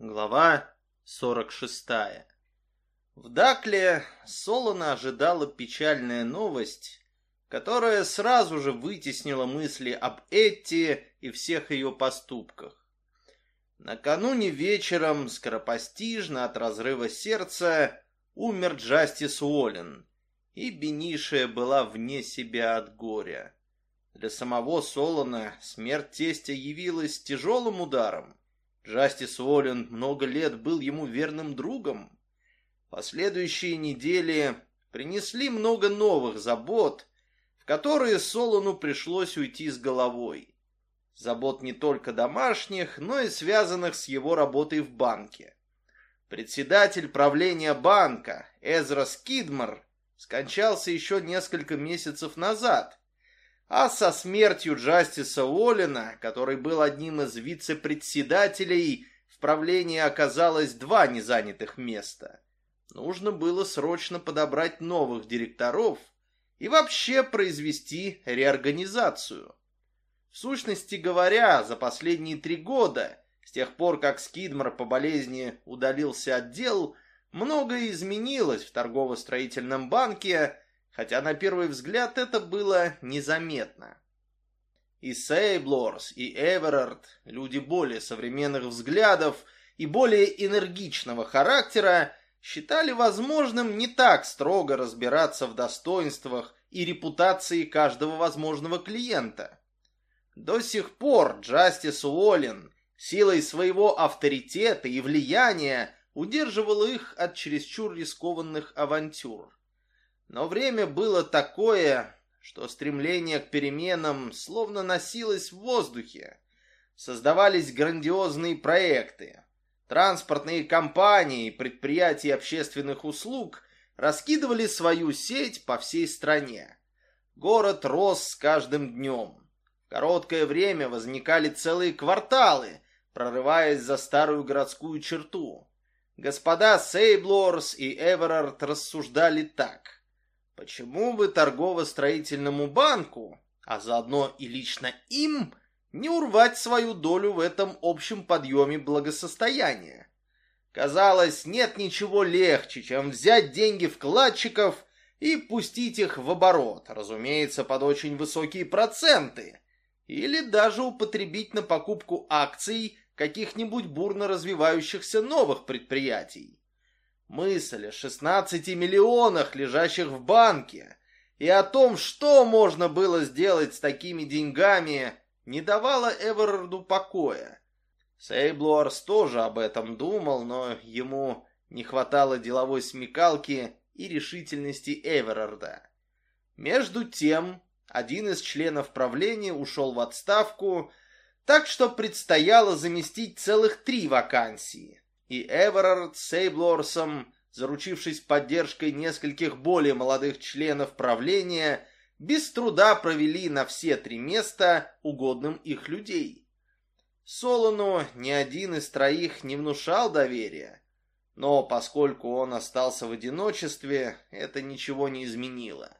Глава 46 В Дакле Солона ожидала печальная новость, которая сразу же вытеснила мысли об Этти и всех ее поступках. Накануне вечером, скоропостижно от разрыва сердца, умер Джастис Уоллен, и Бенишия была вне себя от горя. Для самого Солона смерть тестя явилась тяжелым ударом. Джастис Уоллен много лет был ему верным другом. Последующие недели принесли много новых забот, в которые Солону пришлось уйти с головой. Забот не только домашних, но и связанных с его работой в банке. Председатель правления банка Эзра Скидмар скончался еще несколько месяцев назад, а со смертью Джастиса Уоллена, который был одним из вице-председателей, в правлении оказалось два незанятых места. Нужно было срочно подобрать новых директоров и вообще произвести реорганизацию. В сущности говоря, за последние три года, с тех пор, как Скидмар по болезни удалился от дел, многое изменилось в торгово-строительном банке, хотя на первый взгляд это было незаметно. И Сейблорс, и Эверард, люди более современных взглядов и более энергичного характера, считали возможным не так строго разбираться в достоинствах и репутации каждого возможного клиента. До сих пор Джастис Уоллен силой своего авторитета и влияния удерживал их от чересчур рискованных авантюр. Но время было такое, что стремление к переменам словно носилось в воздухе. Создавались грандиозные проекты. Транспортные компании предприятия общественных услуг раскидывали свою сеть по всей стране. Город рос с каждым днем. В короткое время возникали целые кварталы, прорываясь за старую городскую черту. Господа Сейблорс и Эверард рассуждали так. Почему бы торгово-строительному банку, а заодно и лично им, не урвать свою долю в этом общем подъеме благосостояния? Казалось, нет ничего легче, чем взять деньги вкладчиков и пустить их в оборот, разумеется, под очень высокие проценты, или даже употребить на покупку акций каких-нибудь бурно развивающихся новых предприятий. Мысль о 16 миллионах, лежащих в банке, и о том, что можно было сделать с такими деньгами, не давала Эверарду покоя. Сейблуарс тоже об этом думал, но ему не хватало деловой смекалки и решительности Эверарда. Между тем, один из членов правления ушел в отставку, так что предстояло заместить целых три вакансии и Эверард Сейблорсом, заручившись поддержкой нескольких более молодых членов правления, без труда провели на все три места угодным их людей. Солону ни один из троих не внушал доверия, но поскольку он остался в одиночестве, это ничего не изменило.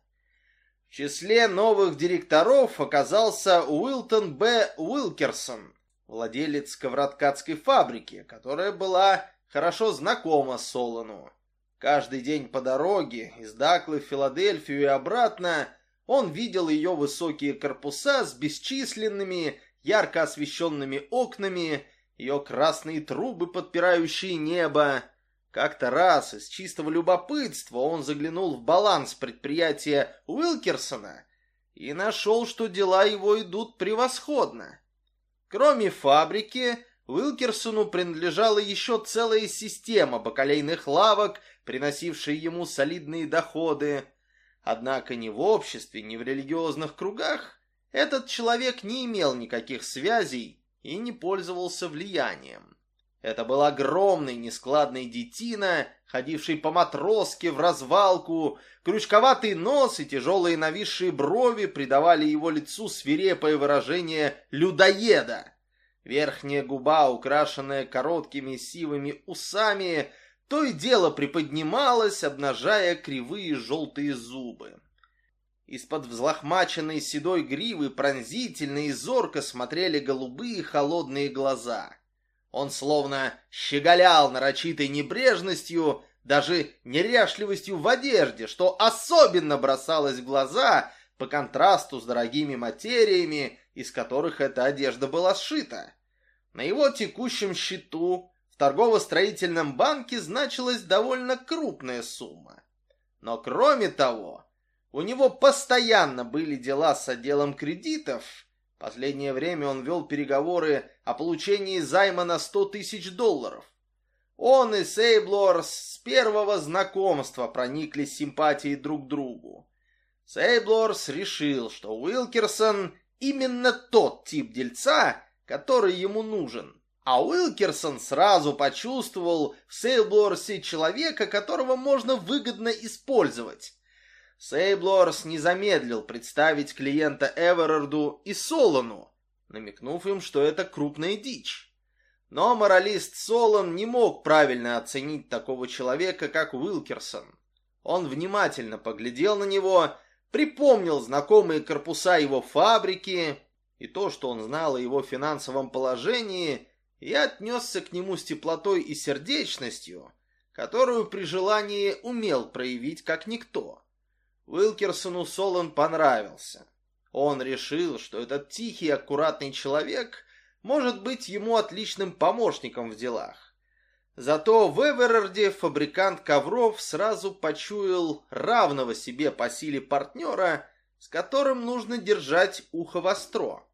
В числе новых директоров оказался Уилтон Б. Уилкерсон, владелец сковородкацкой фабрики, которая была хорошо знакома Солону. Каждый день по дороге из Даклы в Филадельфию и обратно он видел ее высокие корпуса с бесчисленными ярко освещенными окнами, ее красные трубы, подпирающие небо. Как-то раз из чистого любопытства он заглянул в баланс предприятия Уилкерсона и нашел, что дела его идут превосходно. Кроме фабрики, Уилкерсону принадлежала еще целая система бакалейных лавок, приносившая ему солидные доходы. Однако ни в обществе, ни в религиозных кругах этот человек не имел никаких связей и не пользовался влиянием. Это был огромный нескладный детина, ходивший по матроске в развалку. Крючковатый нос и тяжелые нависшие брови придавали его лицу свирепое выражение людоеда. Верхняя губа, украшенная короткими сивыми усами, то и дело приподнималась, обнажая кривые желтые зубы. Из-под взлохмаченной седой гривы пронзительно и зорко смотрели голубые холодные глаза. Он словно щеголял нарочитой небрежностью, даже неряшливостью в одежде, что особенно бросалось в глаза по контрасту с дорогими материями, из которых эта одежда была сшита. На его текущем счету в торгово-строительном банке значилась довольно крупная сумма. Но кроме того, у него постоянно были дела с отделом кредитов. Последнее время он вел переговоры о получении займа на 100 тысяч долларов. Он и Сейблор с первого знакомства прониклись симпатией друг к другу. Сейблорс решил, что Уилкерсон именно тот тип дельца, который ему нужен. А Уилкерсон сразу почувствовал в Сейблорсе человека, которого можно выгодно использовать. Сейблорс не замедлил представить клиента Эверарду и Солону, намекнув им, что это крупная дичь. Но моралист Солон не мог правильно оценить такого человека, как Уилкерсон. Он внимательно поглядел на него, припомнил знакомые корпуса его фабрики и то, что он знал о его финансовом положении, и отнесся к нему с теплотой и сердечностью, которую при желании умел проявить как никто. Уилкерсону Солон понравился. Он решил, что этот тихий, аккуратный человек может быть ему отличным помощником в делах. Зато в Эверарде фабрикант ковров сразу почуял равного себе по силе партнера, с которым нужно держать ухо востро.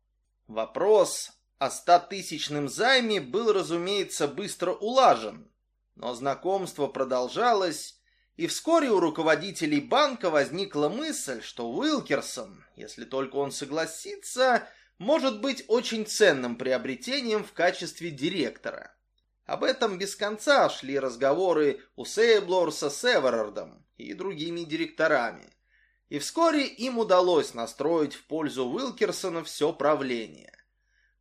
Вопрос о стотысячном займе был, разумеется, быстро улажен, но знакомство продолжалось, и вскоре у руководителей банка возникла мысль, что Уилкерсон, если только он согласится, может быть очень ценным приобретением в качестве директора. Об этом без конца шли разговоры у Сейблорса с Эверардом и другими директорами. И вскоре им удалось настроить в пользу Уилкерсона все правление.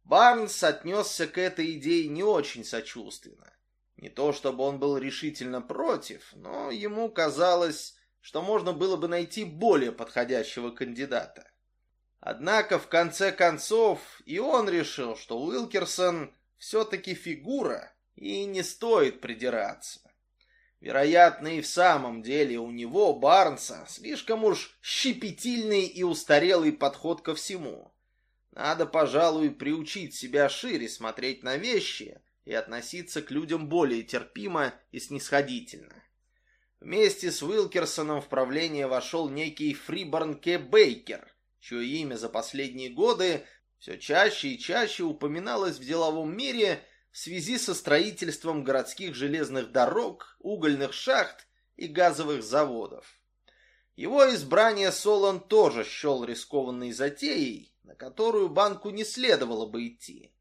Барнс отнесся к этой идее не очень сочувственно. Не то чтобы он был решительно против, но ему казалось, что можно было бы найти более подходящего кандидата. Однако, в конце концов, и он решил, что Уилкерсон все-таки фигура, и не стоит придираться. Вероятно, и в самом деле у него, Барнса, слишком уж щепетильный и устарелый подход ко всему. Надо, пожалуй, приучить себя шире смотреть на вещи и относиться к людям более терпимо и снисходительно. Вместе с Уилкерсоном в правление вошел некий Фриборн К. Бейкер, чье имя за последние годы все чаще и чаще упоминалось в деловом мире в связи со строительством городских железных дорог, угольных шахт и газовых заводов. Его избрание Солон тоже счел рискованной затеей, на которую банку не следовало бы идти.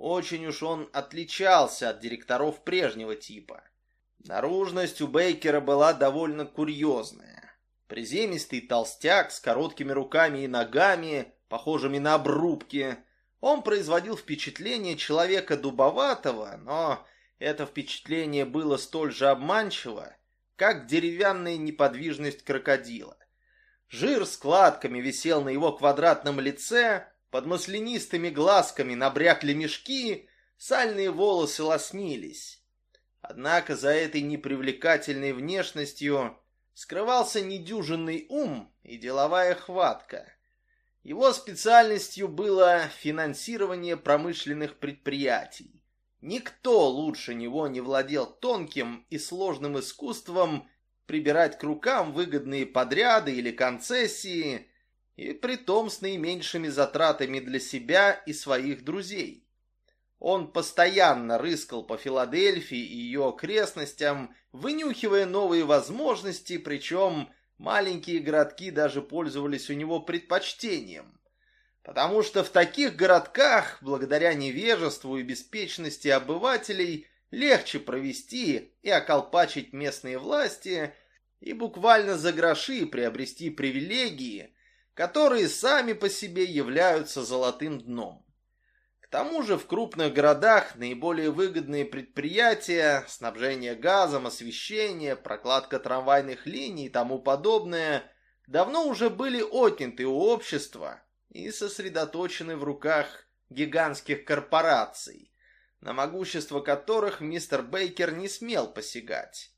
Очень уж он отличался от директоров прежнего типа. Наружность у Бейкера была довольно курьезная. Приземистый толстяк с короткими руками и ногами, похожими на обрубки – он производил впечатление человека дубоватого, но это впечатление было столь же обманчиво, как деревянная неподвижность крокодила. Жир складками висел на его квадратном лице, под маслянистыми глазками набрякли мешки, сальные волосы лоснились. Однако за этой непривлекательной внешностью скрывался недюжинный ум и деловая хватка. Его специальностью было финансирование промышленных предприятий. Никто лучше него не владел тонким и сложным искусством прибирать к рукам выгодные подряды или концессии, и притом с наименьшими затратами для себя и своих друзей. Он постоянно рыскал по Филадельфии и ее окрестностям, вынюхивая новые возможности, причем маленькие городки даже пользовались у него предпочтением. Потому что в таких городках, благодаря невежеству и беспечности обывателей, легче провести и околпачить местные власти и буквально за гроши приобрести привилегии, которые сами по себе являются золотым дном тому же в крупных городах наиболее выгодные предприятия, снабжение газом, освещение, прокладка трамвайных линий и тому подобное, давно уже были отняты у общества и сосредоточены в руках гигантских корпораций. на могущество которых мистер Бейкер не смел посягать.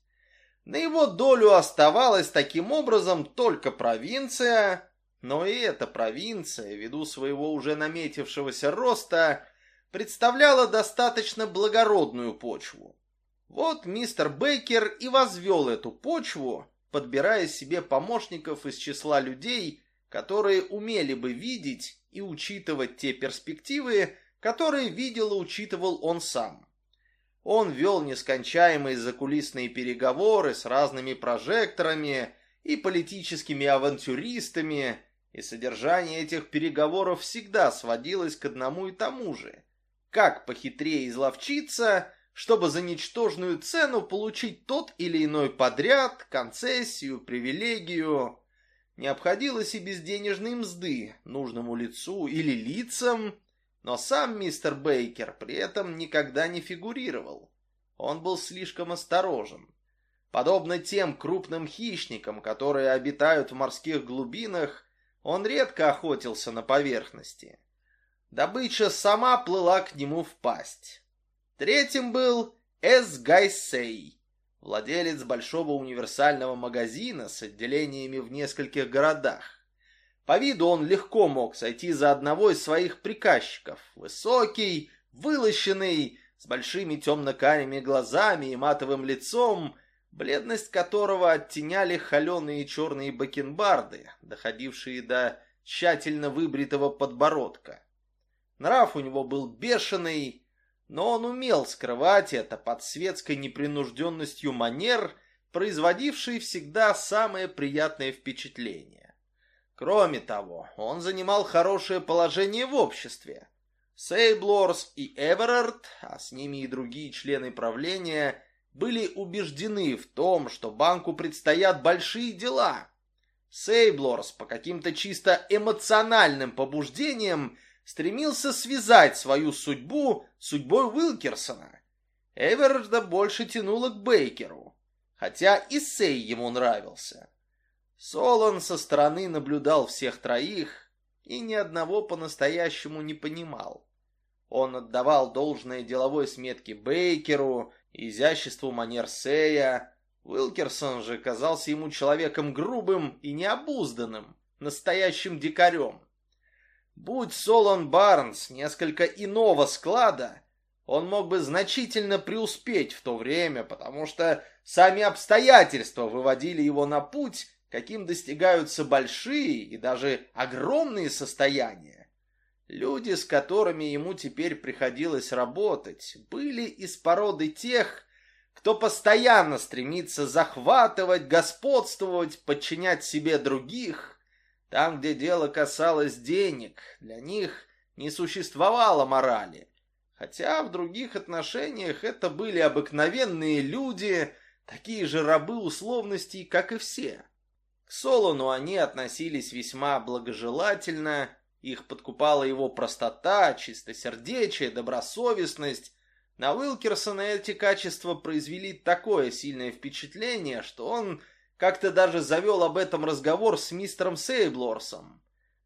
На его долю оставалась таким образом только провинция, но и эта провинция, ввиду своего уже наметившегося роста, представляла достаточно благородную почву. Вот мистер Бейкер и возвел эту почву, подбирая себе помощников из числа людей, которые умели бы видеть и учитывать те перспективы, которые видел и учитывал он сам. Он вел нескончаемые закулисные переговоры с разными прожекторами и политическими авантюристами, и содержание этих переговоров всегда сводилось к одному и тому же. Как похитрее изловчиться, чтобы за ничтожную цену получить тот или иной подряд, концессию, привилегию. Не обходилось и без денежной мзды нужному лицу или лицам, но сам мистер Бейкер при этом никогда не фигурировал. Он был слишком осторожен. Подобно тем крупным хищникам, которые обитают в морских глубинах, он редко охотился на поверхности. Добыча сама плыла к нему в пасть. Третьим был Эс Гайсей, владелец большого универсального магазина с отделениями в нескольких городах. По виду он легко мог сойти за одного из своих приказчиков. Высокий, вылощенный, с большими темно-карими глазами и матовым лицом, бледность которого оттеняли холеные черные бакенбарды, доходившие до тщательно выбритого подбородка. Нрав у него был бешеный, но он умел скрывать это под светской непринужденностью манер, производившей всегда самое приятное впечатление. Кроме того, он занимал хорошее положение в обществе. Сейблорс и Эверард, а с ними и другие члены правления, были убеждены в том, что банку предстоят большие дела. Сейблорс по каким-то чисто эмоциональным побуждениям стремился связать свою судьбу с судьбой Уилкерсона. Эверарда больше тянуло к Бейкеру, хотя и Сей ему нравился. Солон со стороны наблюдал всех троих и ни одного по-настоящему не понимал. Он отдавал должное деловой сметке Бейкеру, изяществу манер Сея. Уилкерсон же казался ему человеком грубым и необузданным, настоящим дикарем. Будь Солон Барнс несколько иного склада, он мог бы значительно преуспеть в то время, потому что сами обстоятельства выводили его на путь, каким достигаются большие и даже огромные состояния. Люди, с которыми ему теперь приходилось работать, были из породы тех, кто постоянно стремится захватывать, господствовать, подчинять себе других. Там, где дело касалось денег, для них не существовало морали. Хотя в других отношениях это были обыкновенные люди, такие же рабы условностей, как и все. К Солону они относились весьма благожелательно, их подкупала его простота, чистосердечие, добросовестность. На Уилкерсона эти качества произвели такое сильное впечатление, что он как-то даже завел об этом разговор с мистером Сейблорсом.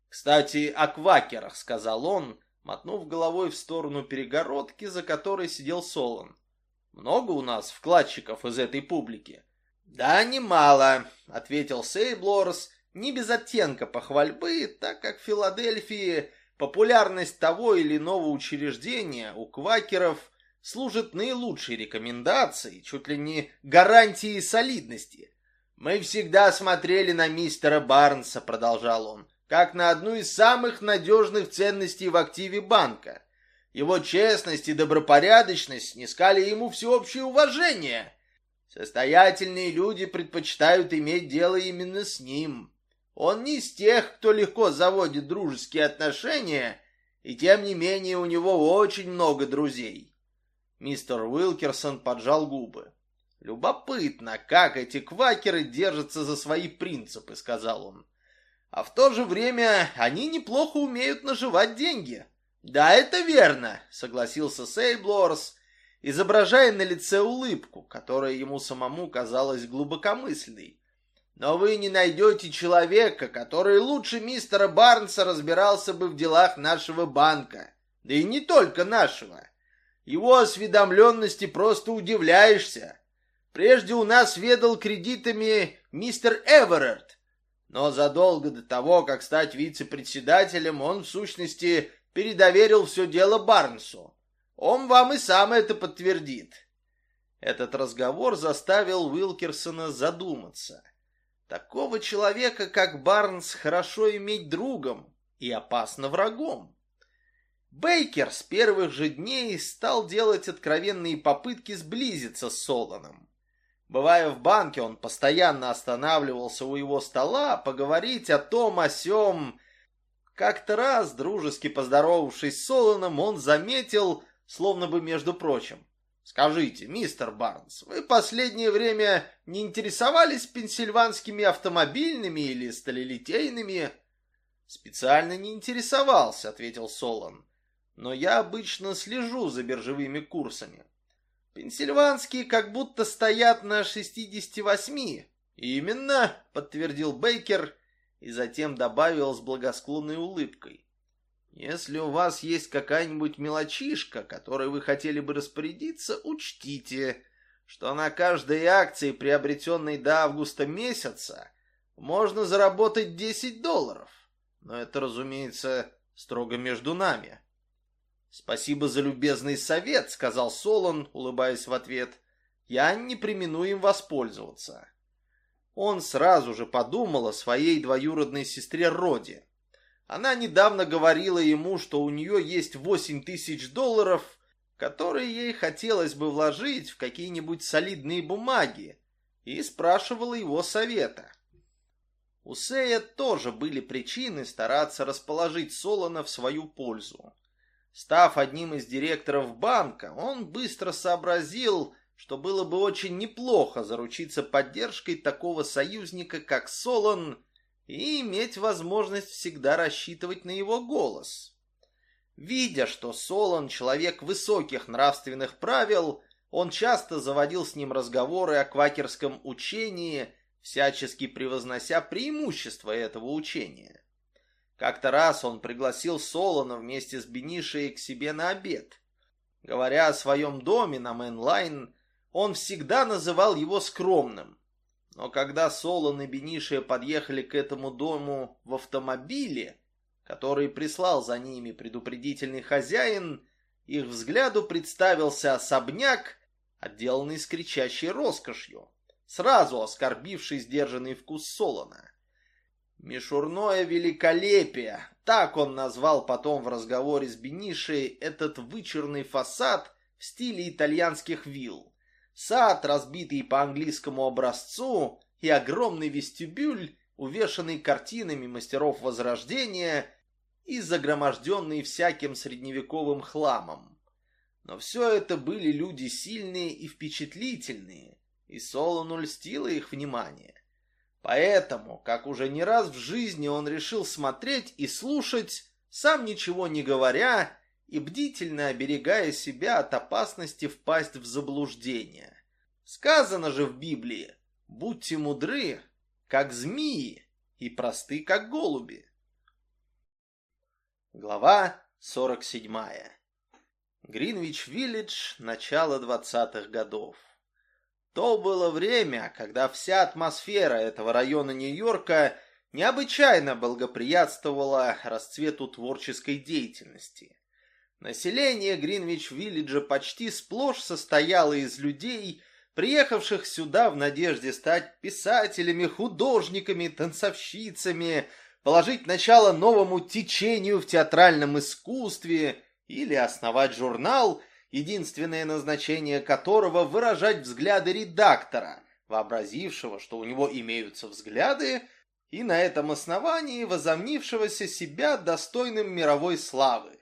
«Кстати, о квакерах», — сказал он, мотнув головой в сторону перегородки, за которой сидел Солон. «Много у нас вкладчиков из этой публики?» «Да, немало», — ответил Сейблорс, не без оттенка похвальбы, так как в Филадельфии популярность того или иного учреждения у квакеров служит наилучшей рекомендацией, чуть ли не гарантией солидности. «Мы всегда смотрели на мистера Барнса», — продолжал он, «как на одну из самых надежных ценностей в активе банка. Его честность и добропорядочность снискали ему всеобщее уважение». Состоятельные люди предпочитают иметь дело именно с ним. Он не из тех, кто легко заводит дружеские отношения, и тем не менее у него очень много друзей. Мистер Уилкерсон поджал губы. «Любопытно, как эти квакеры держатся за свои принципы», — сказал он. «А в то же время они неплохо умеют наживать деньги». «Да, это верно», — согласился Сейблорс, изображая на лице улыбку, которая ему самому казалась глубокомысленной. Но вы не найдете человека, который лучше мистера Барнса разбирался бы в делах нашего банка. Да и не только нашего. Его осведомленности просто удивляешься. Прежде у нас ведал кредитами мистер Эверард, но задолго до того, как стать вице-председателем, он, в сущности, передоверил все дело Барнсу. Он вам и сам это подтвердит. Этот разговор заставил Уилкерсона задуматься. Такого человека, как Барнс, хорошо иметь другом и опасно врагом. Бейкер с первых же дней стал делать откровенные попытки сблизиться с Солоном. Бывая в банке, он постоянно останавливался у его стола поговорить о том, о сём. Как-то раз, дружески поздоровавшись с Солоном, он заметил, словно бы между прочим. «Скажите, мистер Барнс, вы последнее время не интересовались пенсильванскими автомобильными или сталелитейными?» «Специально не интересовался», — ответил Солон. «Но я обычно слежу за биржевыми курсами. Пенсильванские как будто стоят на 68. Именно, подтвердил Бейкер и затем добавил с благосклонной улыбкой. Если у вас есть какая-нибудь мелочишка, которой вы хотели бы распорядиться, учтите, что на каждой акции, приобретенной до августа месяца, можно заработать 10 долларов. Но это, разумеется, строго между нами. «Спасибо за любезный совет», — сказал Солон, улыбаясь в ответ. «Я не примену им воспользоваться». Он сразу же подумал о своей двоюродной сестре Роди. Она недавно говорила ему, что у нее есть восемь тысяч долларов, которые ей хотелось бы вложить в какие-нибудь солидные бумаги, и спрашивала его совета. У Сея тоже были причины стараться расположить Солона в свою пользу. Став одним из директоров банка, он быстро сообразил, что было бы очень неплохо заручиться поддержкой такого союзника, как Солон, и иметь возможность всегда рассчитывать на его голос. Видя, что Солон человек высоких нравственных правил, он часто заводил с ним разговоры о квакерском учении, всячески превознося преимущества этого учения. Как-то раз он пригласил Солона вместе с Бенишей к себе на обед. Говоря о своем доме на Мэнлайн, он всегда называл его скромным. Но когда Солон и Бенишия подъехали к этому дому в автомобиле, который прислал за ними предупредительный хозяин, их взгляду представился особняк, отделанный с кричащей роскошью, сразу оскорбивший сдержанный вкус Солона. Мишурное великолепие, так он назвал потом в разговоре с Бенишей этот вычурный фасад в стиле итальянских вилл. Сад, разбитый по английскому образцу, и огромный вестибюль, увешанный картинами мастеров Возрождения и загроможденный всяким средневековым хламом. Но все это были люди сильные и впечатлительные, и Солону льстило их внимание. Поэтому, как уже не раз в жизни он решил смотреть и слушать, сам ничего не говоря и бдительно оберегая себя от опасности впасть в заблуждение. Сказано же в Библии, будьте мудры, как змеи, и просты, как голуби. Глава 47. Гринвич-Виллидж, начало двадцатых годов. То было время, когда вся атмосфера этого района Нью-Йорка необычайно благоприятствовала расцвету творческой деятельности. Население Гринвич-Виллиджа почти сплошь состояло из людей, приехавших сюда в надежде стать писателями, художниками, танцовщицами, положить начало новому течению в театральном искусстве или основать журнал – единственное назначение которого выражать взгляды редактора, вообразившего, что у него имеются взгляды, и на этом основании возомнившегося себя достойным мировой славы.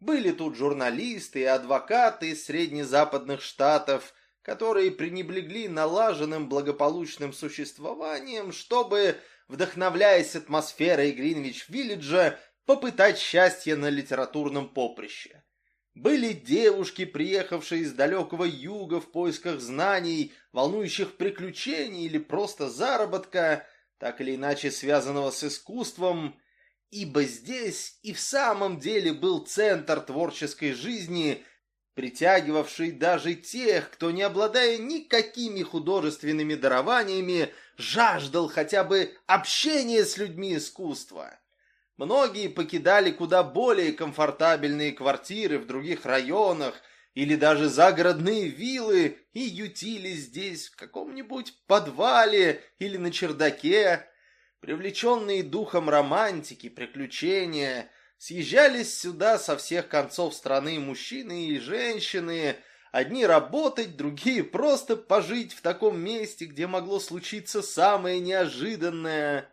Были тут журналисты и адвокаты из среднезападных штатов, которые пренебрегли налаженным благополучным существованием, чтобы, вдохновляясь атмосферой Гринвич-Виллиджа, попытать счастье на литературном поприще. Были девушки, приехавшие из далекого юга в поисках знаний, волнующих приключений или просто заработка, так или иначе связанного с искусством, ибо здесь и в самом деле был центр творческой жизни, притягивавший даже тех, кто, не обладая никакими художественными дарованиями, жаждал хотя бы общения с людьми искусства. Многие покидали куда более комфортабельные квартиры в других районах или даже загородные виллы и ютились здесь в каком-нибудь подвале или на чердаке. Привлеченные духом романтики, приключения, съезжались сюда со всех концов страны мужчины и женщины, одни работать, другие просто пожить в таком месте, где могло случиться самое неожиданное.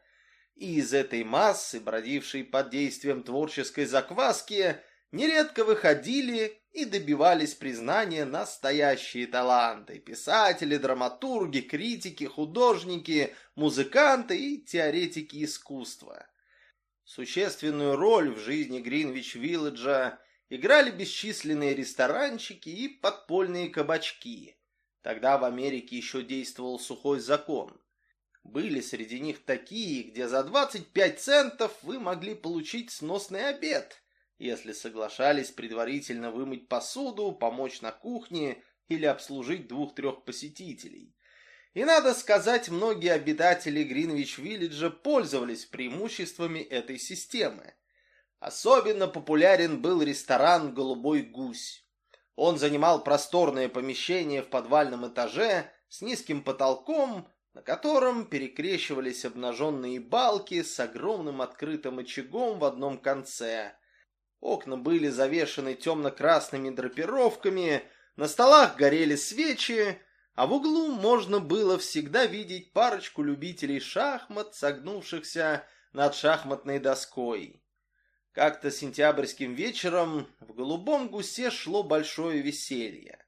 И из этой массы, бродившей под действием творческой закваски, нередко выходили и добивались признания настоящие таланты. Писатели, драматурги, критики, художники, музыканты и теоретики искусства. Существенную роль в жизни Гринвич-Вилледжа играли бесчисленные ресторанчики и подпольные кабачки. Тогда в Америке еще действовал сухой закон. Были среди них такие, где за 25 центов вы могли получить сносный обед, если соглашались предварительно вымыть посуду, помочь на кухне или обслужить двух-трех посетителей. И надо сказать, многие обитатели Гринвич-Виллиджа пользовались преимуществами этой системы. Особенно популярен был ресторан «Голубой гусь». Он занимал просторное помещение в подвальном этаже с низким потолком, на котором перекрещивались обнаженные балки с огромным открытым очагом в одном конце. Окна были завешены темно-красными драпировками, на столах горели свечи, а в углу можно было всегда видеть парочку любителей шахмат, согнувшихся над шахматной доской. Как-то сентябрьским вечером в голубом гусе шло большое веселье.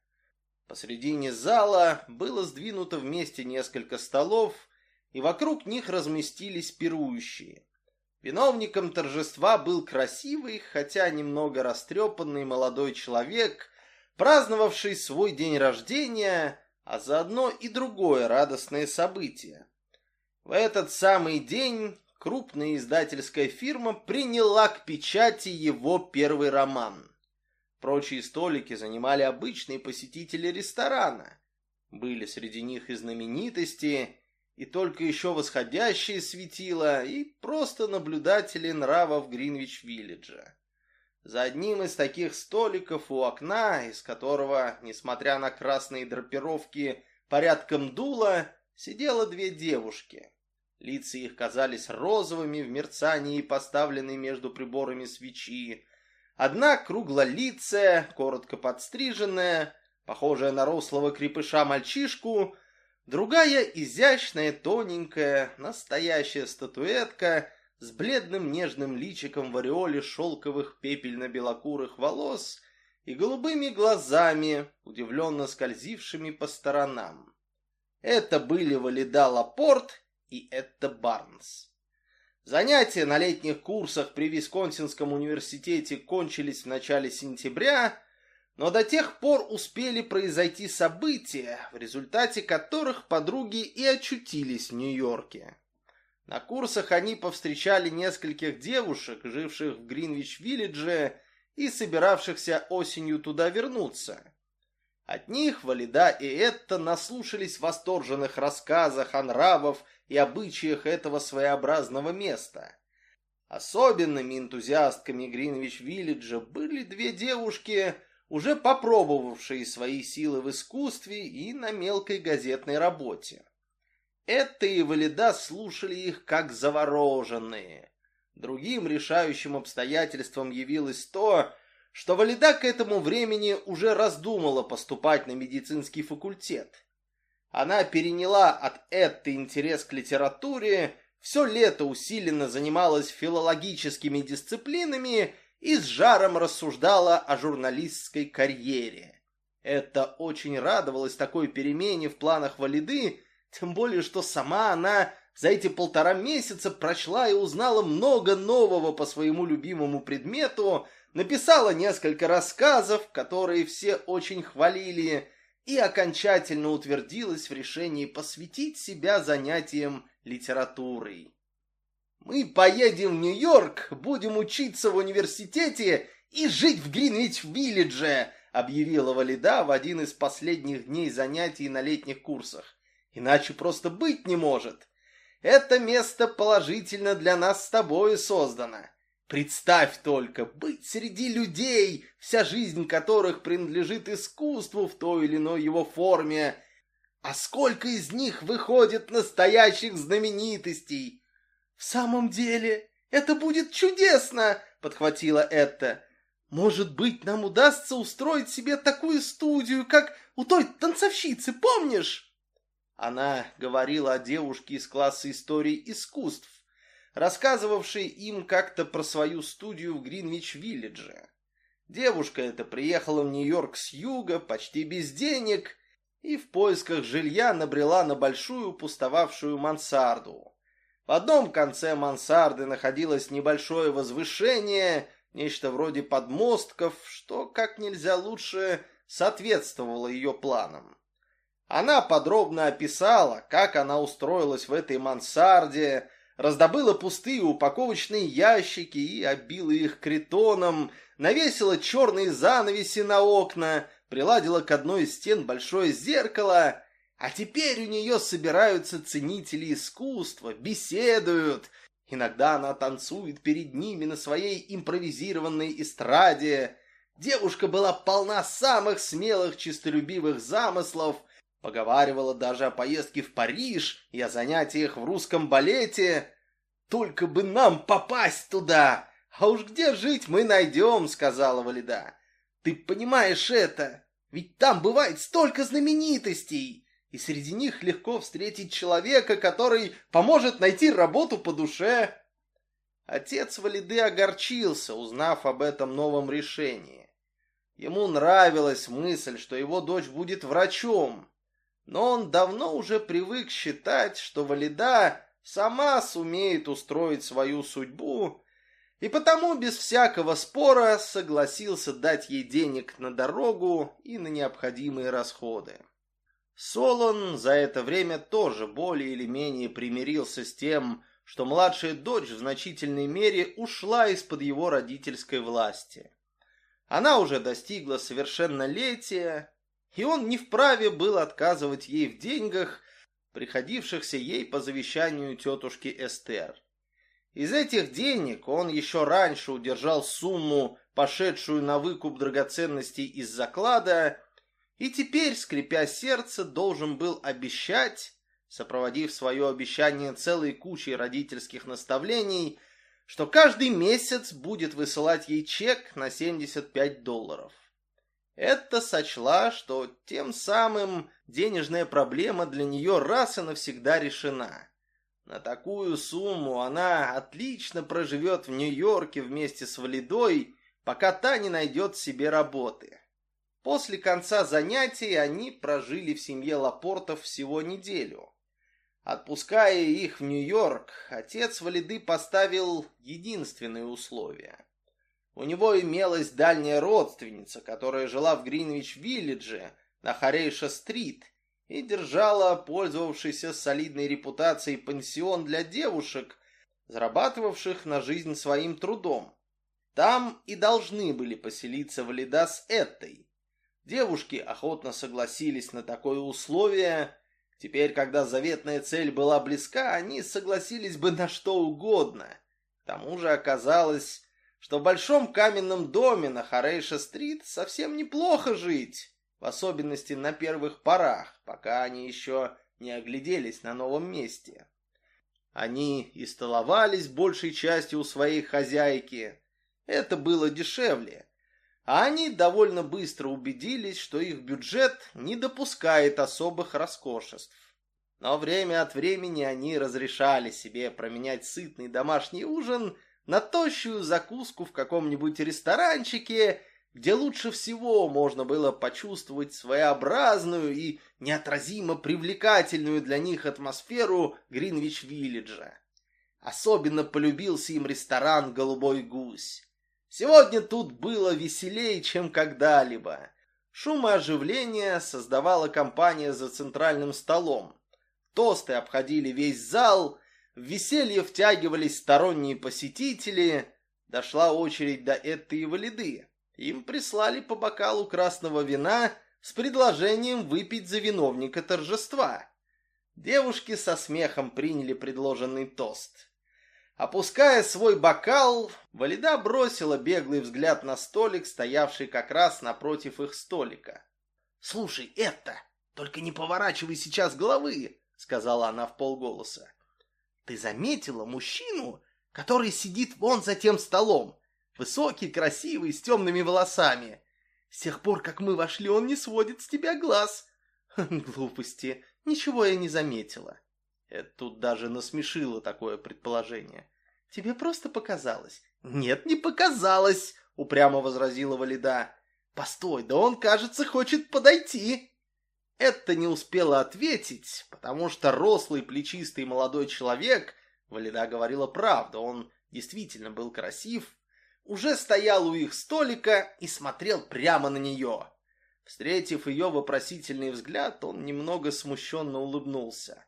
Посредине зала было сдвинуто вместе несколько столов, и вокруг них разместились пирующие. Виновником торжества был красивый, хотя немного растрепанный молодой человек, праздновавший свой день рождения а заодно и другое радостное событие. В этот самый день крупная издательская фирма приняла к печати его первый роман. Прочие столики занимали обычные посетители ресторана. Были среди них и знаменитости, и только еще восходящие светила, и просто наблюдатели нравов Гринвич-Виллиджа. За одним из таких столиков у окна, из которого, несмотря на красные драпировки, порядком дуло, сидело две девушки. Лица их казались розовыми в мерцании, поставленной между приборами свечи. Одна круглолицая, коротко подстриженная, похожая на рослого крепыша мальчишку, другая изящная, тоненькая, настоящая статуэтка с бледным нежным личиком в ореоле шелковых пепельно-белокурых волос и голубыми глазами, удивленно скользившими по сторонам. Это были Валида Лапорт и это Барнс. Занятия на летних курсах при Висконсинском университете кончились в начале сентября, но до тех пор успели произойти события, в результате которых подруги и очутились в Нью-Йорке. На курсах они повстречали нескольких девушек, живших в Гринвич-Виллидже и собиравшихся осенью туда вернуться. От них Валида и Этта наслушались восторженных рассказах о нравах и обычаях этого своеобразного места. Особенными энтузиастками Гринвич-Виллиджа были две девушки, уже попробовавшие свои силы в искусстве и на мелкой газетной работе. Это и Валида слушали их как завороженные. Другим решающим обстоятельством явилось то, что Валида к этому времени уже раздумала поступать на медицинский факультет. Она переняла от Этты интерес к литературе, все лето усиленно занималась филологическими дисциплинами и с жаром рассуждала о журналистской карьере. Это очень радовалась такой перемене в планах Валиды, тем более, что сама она за эти полтора месяца прочла и узнала много нового по своему любимому предмету, написала несколько рассказов, которые все очень хвалили, и окончательно утвердилась в решении посвятить себя занятиям литературой. «Мы поедем в Нью-Йорк, будем учиться в университете и жить в Гринвич-Виллидже», объявила Валида в один из последних дней занятий на летних курсах. Иначе просто быть не может. Это место положительно для нас с тобой создано. Представь только, быть среди людей, вся жизнь которых принадлежит искусству в той или иной его форме. А сколько из них выходит настоящих знаменитостей? В самом деле, это будет чудесно, подхватила Этта. Может быть, нам удастся устроить себе такую студию, как у той танцовщицы, помнишь? Она говорила о девушке из класса истории искусств, рассказывавшей им как-то про свою студию в Гринвич-Виллидже. Девушка эта приехала в Нью-Йорк с юга, почти без денег, и в поисках жилья набрела на большую пустовавшую мансарду. В одном конце мансарды находилось небольшое возвышение, нечто вроде подмостков, что как нельзя лучше соответствовало ее планам. Она подробно описала, как она устроилась в этой мансарде, раздобыла пустые упаковочные ящики и обила их критоном, навесила черные занавеси на окна, приладила к одной из стен большое зеркало, а теперь у нее собираются ценители искусства, беседуют. Иногда она танцует перед ними на своей импровизированной эстраде. Девушка была полна самых смелых честолюбивых замыслов, Поговаривала даже о поездке в Париж и о занятиях в русском балете. Только бы нам попасть туда! А уж где жить мы найдем, сказала Валида. Ты понимаешь это? Ведь там бывает столько знаменитостей, и среди них легко встретить человека, который поможет найти работу по душе. Отец Валиды огорчился, узнав об этом новом решении. Ему нравилась мысль, что его дочь будет врачом, но он давно уже привык считать, что Валида сама сумеет устроить свою судьбу, и потому без всякого спора согласился дать ей денег на дорогу и на необходимые расходы. Солон за это время тоже более или менее примирился с тем, что младшая дочь в значительной мере ушла из-под его родительской власти. Она уже достигла совершеннолетия, и он не вправе был отказывать ей в деньгах, приходившихся ей по завещанию тетушки Эстер. Из этих денег он еще раньше удержал сумму, пошедшую на выкуп драгоценностей из заклада, и теперь, скрипя сердце, должен был обещать, сопроводив свое обещание целой кучей родительских наставлений, что каждый месяц будет высылать ей чек на 75 долларов. Это сочла, что тем самым денежная проблема для нее раз и навсегда решена. На такую сумму она отлично проживет в Нью-Йорке вместе с Валидой, пока та не найдет себе работы. После конца занятий они прожили в семье Лапортов всего неделю. Отпуская их в Нью-Йорк, отец Валиды поставил единственное условие. У него имелась дальняя родственница, которая жила в Гринвич-Виллидже на Харейша-стрит и держала пользовавшийся солидной репутацией пансион для девушек, зарабатывавших на жизнь своим трудом. Там и должны были поселиться Валида с Эттой. Девушки охотно согласились на такое условие. Теперь, когда заветная цель была близка, они согласились бы на что угодно. К тому же оказалось, что в большом каменном доме на Харейша-стрит совсем неплохо жить, в особенности на первых порах, пока они еще не огляделись на новом месте. Они и столовались большей частью у своей хозяйки. Это было дешевле. А они довольно быстро убедились, что их бюджет не допускает особых роскошеств. Но время от времени они разрешали себе променять сытный домашний ужин на тощую закуску в каком-нибудь ресторанчике, где лучше всего можно было почувствовать своеобразную и неотразимо привлекательную для них атмосферу Гринвич-Виллиджа. Особенно полюбился им ресторан «Голубой гусь». Сегодня тут было веселее, чем когда-либо. Шум и оживление создавала компания за центральным столом. Тосты обходили весь зал, в веселье втягивались сторонние посетители. Дошла очередь до этой валиды. Им прислали по бокалу красного вина с предложением выпить за виновника торжества. Девушки со смехом приняли предложенный тост. Опуская свой бокал, Валида бросила беглый взгляд на столик, стоявший как раз напротив их столика. «Слушай, это, только не поворачивай сейчас головы», — сказала она в полголоса. «Ты заметила мужчину, который сидит вон за тем столом? Высокий, красивый, с темными волосами. С тех пор, как мы вошли, он не сводит с тебя глаз». «Глупости, ничего я не заметила». Это тут даже насмешило такое предположение. Тебе просто показалось. Нет, не показалось, упрямо возразила Валида. Постой, да он, кажется, хочет подойти. Это не успела ответить, потому что рослый плечистый молодой человек, Валида говорила правду, он действительно был красив, уже стоял у их столика и смотрел прямо на нее. Встретив ее вопросительный взгляд, он немного смущенно улыбнулся.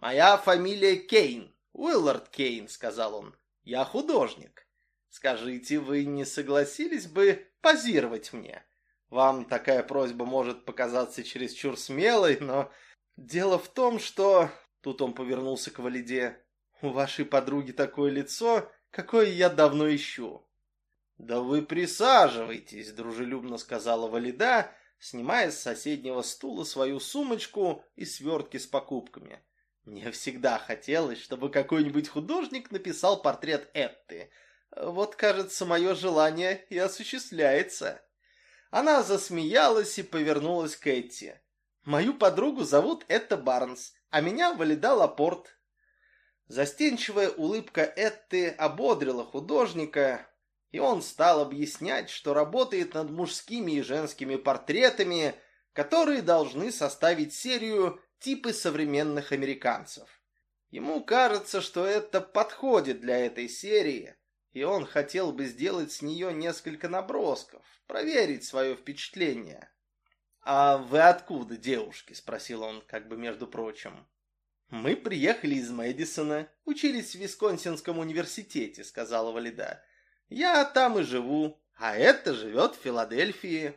«Моя фамилия Кейн, Уиллард Кейн», — сказал он. «Я художник. Скажите, вы не согласились бы позировать мне? Вам такая просьба может показаться чересчур смелой, но дело в том, что...» Тут он повернулся к Валиде. «У вашей подруги такое лицо, какое я давно ищу». «Да вы присаживайтесь», — дружелюбно сказала Валида, снимая с соседнего стула свою сумочку и свертки с покупками. Мне всегда хотелось, чтобы какой-нибудь художник написал портрет Этты. Вот, кажется, мое желание и осуществляется. Она засмеялась и повернулась к Этти. Мою подругу зовут Этта Барнс, а меня Валида Лапорт. Застенчивая улыбка Этты ободрила художника, и он стал объяснять, что работает над мужскими и женскими портретами, которые должны составить серию типы современных американцев. Ему кажется, что это подходит для этой серии, и он хотел бы сделать с нее несколько набросков, проверить свое впечатление. «А вы откуда, девушки?» – спросил он, как бы между прочим. «Мы приехали из Мэдисона, учились в Висконсинском университете», – сказала Валида. «Я там и живу, а это живет в Филадельфии».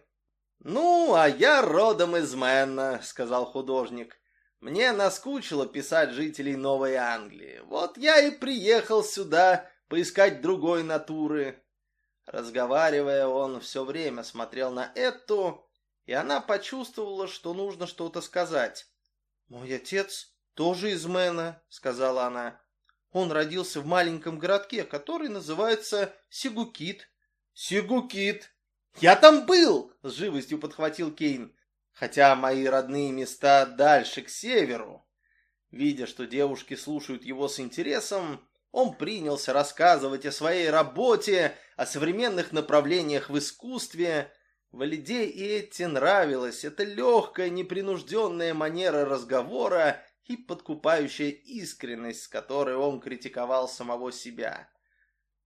«Ну, а я родом из Мэнна», — сказал художник. Мне наскучило писать жителей Новой Англии. Вот я и приехал сюда поискать другой натуры. Разговаривая, он все время смотрел на эту, и она почувствовала, что нужно что-то сказать. «Мой отец тоже из Мэна», — сказала она. «Он родился в маленьком городке, который называется Сигукит». «Сигукит! Я там был!» — с живостью подхватил Кейн хотя мои родные места дальше, к северу. Видя, что девушки слушают его с интересом, он принялся рассказывать о своей работе, о современных направлениях в искусстве. Валиде и Этти нравилась эта легкая, непринужденная манера разговора и подкупающая искренность, с которой он критиковал самого себя.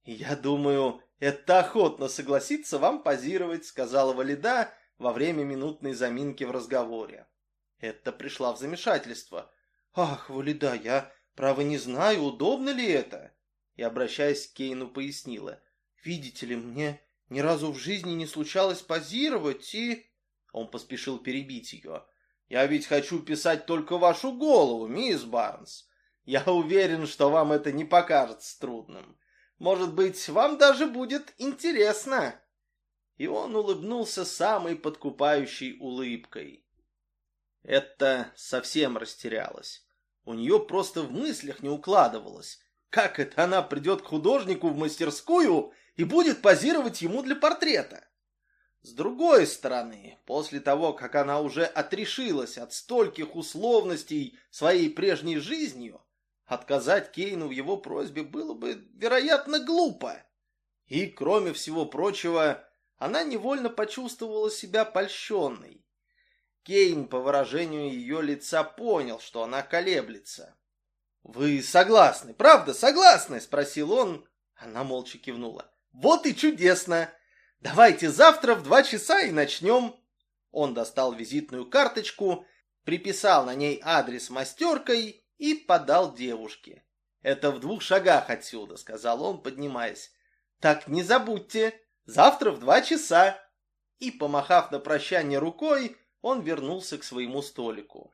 «Я думаю, это охотно согласится вам позировать», — сказала Валида, во время минутной заминки в разговоре. Это пришла в замешательство. «Ах, Валида, я, право, не знаю, удобно ли это?» И, обращаясь к Кейну, пояснила. «Видите ли, мне ни разу в жизни не случалось позировать, и...» Он поспешил перебить ее. «Я ведь хочу писать только вашу голову, мисс Барнс. Я уверен, что вам это не покажется трудным. Может быть, вам даже будет интересно». И он улыбнулся самой подкупающей улыбкой. Это совсем растерялась. У нее просто в мыслях не укладывалось. Как это она придет к художнику в мастерскую и будет позировать ему для портрета? С другой стороны, после того, как она уже отрешилась от стольких условностей своей прежней жизнью, отказать Кейну в его просьбе было бы, вероятно, глупо. И, кроме всего прочего, она невольно почувствовала себя польщенной. Кейн по выражению ее лица понял, что она колеблется. «Вы согласны, правда, согласны?» – спросил он. Она молча кивнула. «Вот и чудесно! Давайте завтра в два часа и начнем!» Он достал визитную карточку, приписал на ней адрес мастеркой и подал девушке. «Это в двух шагах отсюда», — сказал он, поднимаясь. «Так не забудьте, Завтра в два часа!» И, помахав на прощание рукой, он вернулся к своему столику.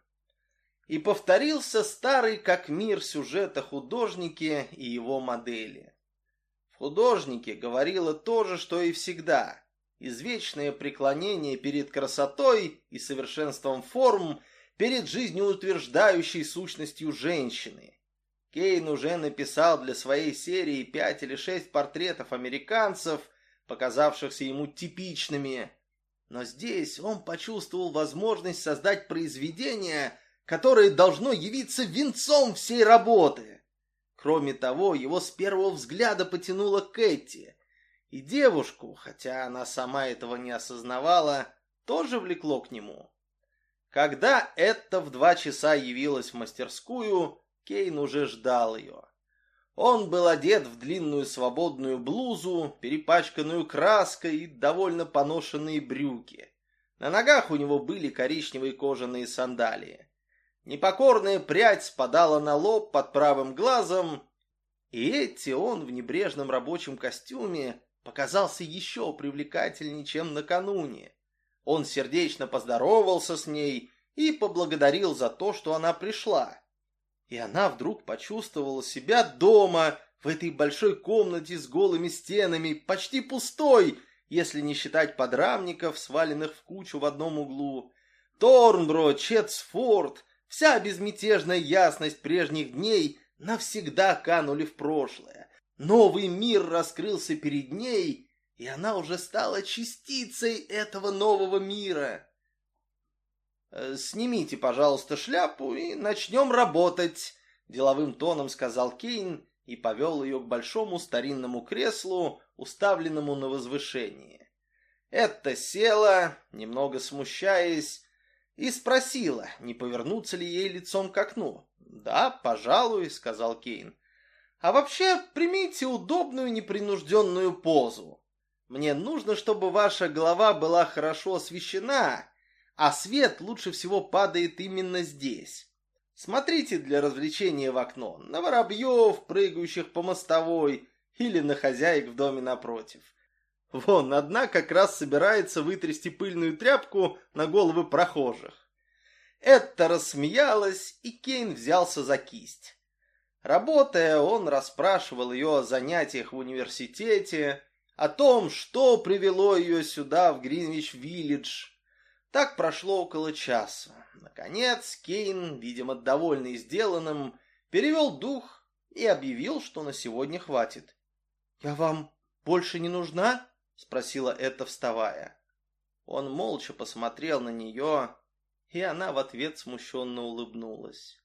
И повторился старый как мир сюжет о художнике и его модели. В художнике говорило то же, что и всегда. Извечное преклонение перед красотой и совершенством форм, перед жизнеутверждающей сущностью женщины. Кейн уже написал для своей серии пять или шесть портретов американцев, показавшихся ему типичными, но здесь он почувствовал возможность создать произведение, которое должно явиться венцом всей работы. Кроме того, его с первого взгляда потянуло Кэти, и девушку, хотя она сама этого не осознавала, тоже влекло к нему. Когда это в два часа явилась в мастерскую, Кейн уже ждал ее. Он был одет в длинную свободную блузу, перепачканную краской и довольно поношенные брюки. На ногах у него были коричневые кожаные сандалии. Непокорная прядь спадала на лоб под правым глазом, и эти он в небрежном рабочем костюме показался еще привлекательнее, чем накануне. Он сердечно поздоровался с ней и поблагодарил за то, что она пришла. И она вдруг почувствовала себя дома, в этой большой комнате с голыми стенами, почти пустой, если не считать подрамников, сваленных в кучу в одном углу. Торнбро, Четсфорд, вся безмятежная ясность прежних дней навсегда канули в прошлое. Новый мир раскрылся перед ней, и она уже стала частицей этого нового мира. Э, «Снимите, пожалуйста, шляпу и начнем работать», — деловым тоном сказал Кейн и повел ее к большому старинному креслу, уставленному на возвышении. Это села, немного смущаясь, и спросила, не повернуться ли ей лицом к окну. «Да, пожалуй», — сказал Кейн. «А вообще примите удобную непринужденную позу. Мне нужно, чтобы ваша голова была хорошо освещена, а свет лучше всего падает именно здесь. Смотрите для развлечения в окно на воробьев, прыгающих по мостовой, или на хозяек в доме напротив. Вон, одна как раз собирается вытрясти пыльную тряпку на головы прохожих. Это рассмеялась, и Кейн взялся за кисть. Работая, он расспрашивал ее о занятиях в университете, о том, что привело ее сюда, в Гринвич-Виллидж, так прошло около часа. Наконец, Кейн, видимо, довольный сделанным, перевел дух и объявил, что на сегодня хватит. «Я вам больше не нужна?» — спросила это, вставая. Он молча посмотрел на нее, и она в ответ смущенно улыбнулась.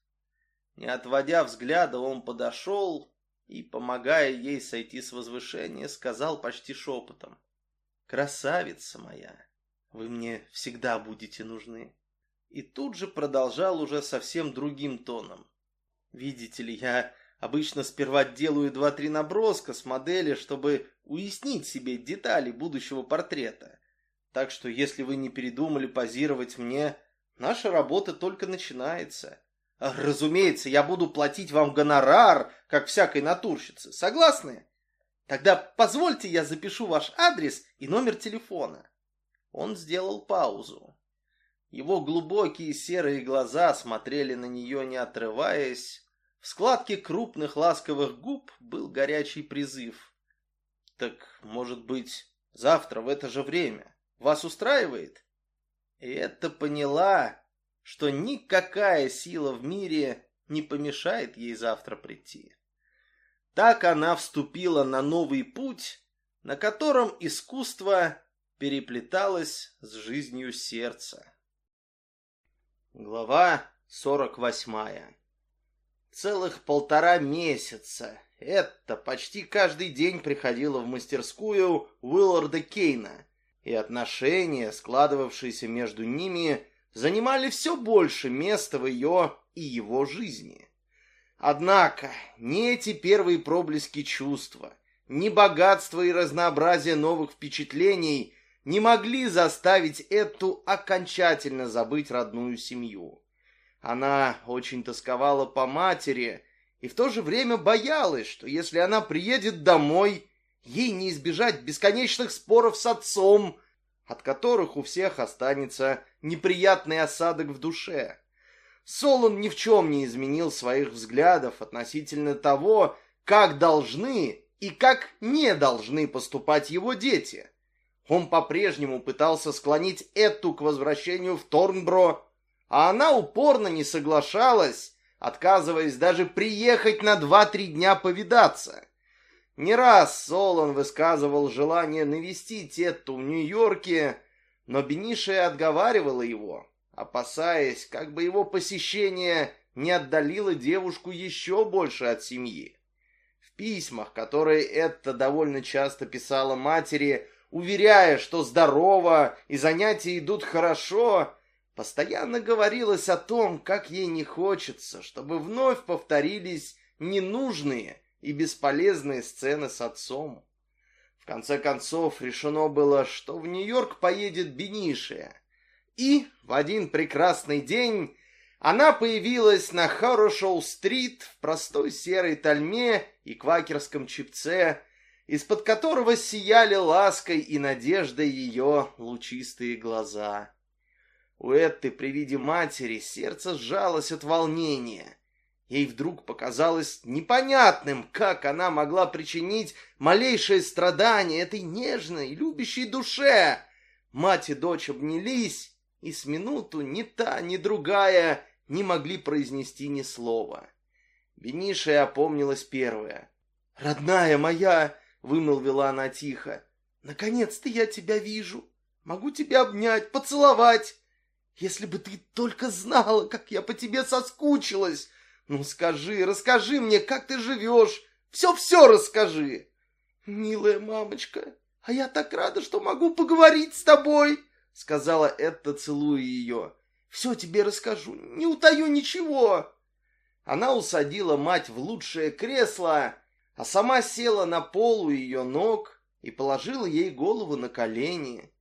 Не отводя взгляда, он подошел и, помогая ей сойти с возвышения, сказал почти шепотом. «Красавица моя!» Вы мне всегда будете нужны. И тут же продолжал уже совсем другим тоном. Видите ли, я обычно сперва делаю два-три наброска с модели, чтобы уяснить себе детали будущего портрета. Так что если вы не передумали позировать мне, наша работа только начинается. Разумеется, я буду платить вам гонорар, как всякой натурщице. Согласны? Тогда позвольте я запишу ваш адрес и номер телефона. Он сделал паузу. Его глубокие серые глаза смотрели на нее, не отрываясь. В складке крупных ласковых губ был горячий призыв. «Так, может быть, завтра в это же время? Вас устраивает?» И это поняла, что никакая сила в мире не помешает ей завтра прийти. Так она вступила на новый путь, на котором искусство переплеталась с жизнью сердца. Глава сорок восьмая. Целых полтора месяца это почти каждый день приходило в мастерскую Уилларда Кейна, и отношения, складывавшиеся между ними, занимали все больше места в ее и его жизни. Однако не эти первые проблески чувства, ни богатство и разнообразие новых впечатлений не могли заставить эту окончательно забыть родную семью. Она очень тосковала по матери и в то же время боялась, что если она приедет домой, ей не избежать бесконечных споров с отцом, от которых у всех останется неприятный осадок в душе. Солон ни в чем не изменил своих взглядов относительно того, как должны и как не должны поступать его дети. Он по-прежнему пытался склонить Эту к возвращению в Торнбро, а она упорно не соглашалась, отказываясь даже приехать на два-три дня повидаться. Не раз Солон высказывал желание навестить Эту в Нью-Йорке, но Бенишия отговаривала его, опасаясь, как бы его посещение не отдалило девушку еще больше от семьи. В письмах, которые Этта довольно часто писала матери, уверяя, что здорово и занятия идут хорошо, постоянно говорилось о том, как ей не хочется, чтобы вновь повторились ненужные и бесполезные сцены с отцом. В конце концов, решено было, что в Нью-Йорк поедет Бенишия. И в один прекрасный день она появилась на Хорошоу-стрит в простой серой тальме и квакерском чипце, из-под которого сияли лаской и надеждой ее лучистые глаза. У Этты при виде матери сердце сжалось от волнения. Ей вдруг показалось непонятным, как она могла причинить малейшее страдание этой нежной, любящей душе. Мать и дочь обнялись, и с минуту ни та, ни другая не могли произнести ни слова. Бенишая опомнилась первая. «Родная моя!» — вымолвила она тихо. «Наконец-то я тебя вижу. Могу тебя обнять, поцеловать. Если бы ты только знала, как я по тебе соскучилась!» Ну скажи, расскажи мне, как ты живешь. Все-все расскажи. Милая мамочка, а я так рада, что могу поговорить с тобой, сказала Этта, целуя ее. Все тебе расскажу, не утаю ничего. Она усадила мать в лучшее кресло, а сама села на полу ее ног и положила ей голову на колени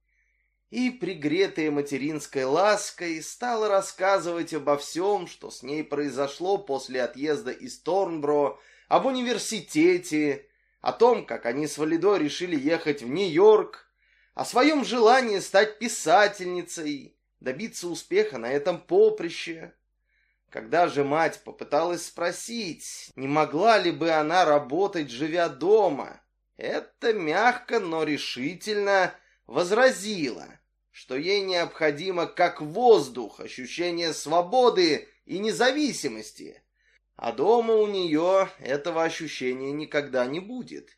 и, пригретая материнской лаской, стала рассказывать обо всем, что с ней произошло после отъезда из Торнбро, об университете, о том, как они с Валидо решили ехать в Нью-Йорк, о своем желании стать писательницей, добиться успеха на этом поприще. Когда же мать попыталась спросить, не могла ли бы она работать, живя дома, это мягко, но решительно возразила, что ей необходимо как воздух ощущение свободы и независимости, а дома у нее этого ощущения никогда не будет.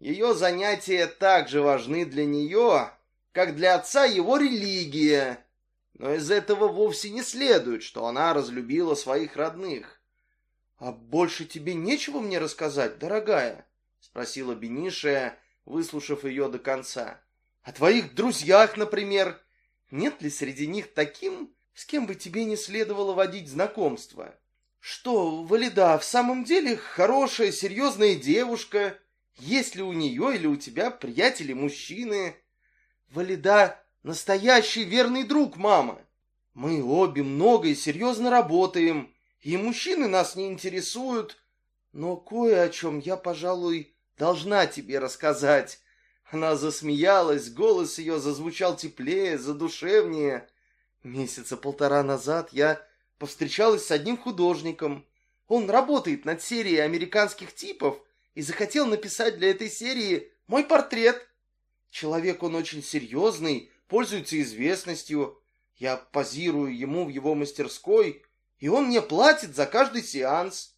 Ее занятия так же важны для нее, как для отца его религия, но из этого вовсе не следует, что она разлюбила своих родных. «А больше тебе нечего мне рассказать, дорогая?» — спросила Бенишия, выслушав ее до конца. О твоих друзьях, например. Нет ли среди них таким, с кем бы тебе не следовало водить знакомство? Что, Валида, в самом деле хорошая, серьезная девушка? Есть ли у нее или у тебя приятели-мужчины? Валида настоящий верный друг, мама. Мы обе много и серьезно работаем, и мужчины нас не интересуют. Но кое о чем я, пожалуй, должна тебе рассказать. Она засмеялась, голос ее зазвучал теплее, задушевнее. Месяца полтора назад я повстречалась с одним художником. Он работает над серией американских типов и захотел написать для этой серии мой портрет. Человек он очень серьезный, пользуется известностью. Я позирую ему в его мастерской, и он мне платит за каждый сеанс.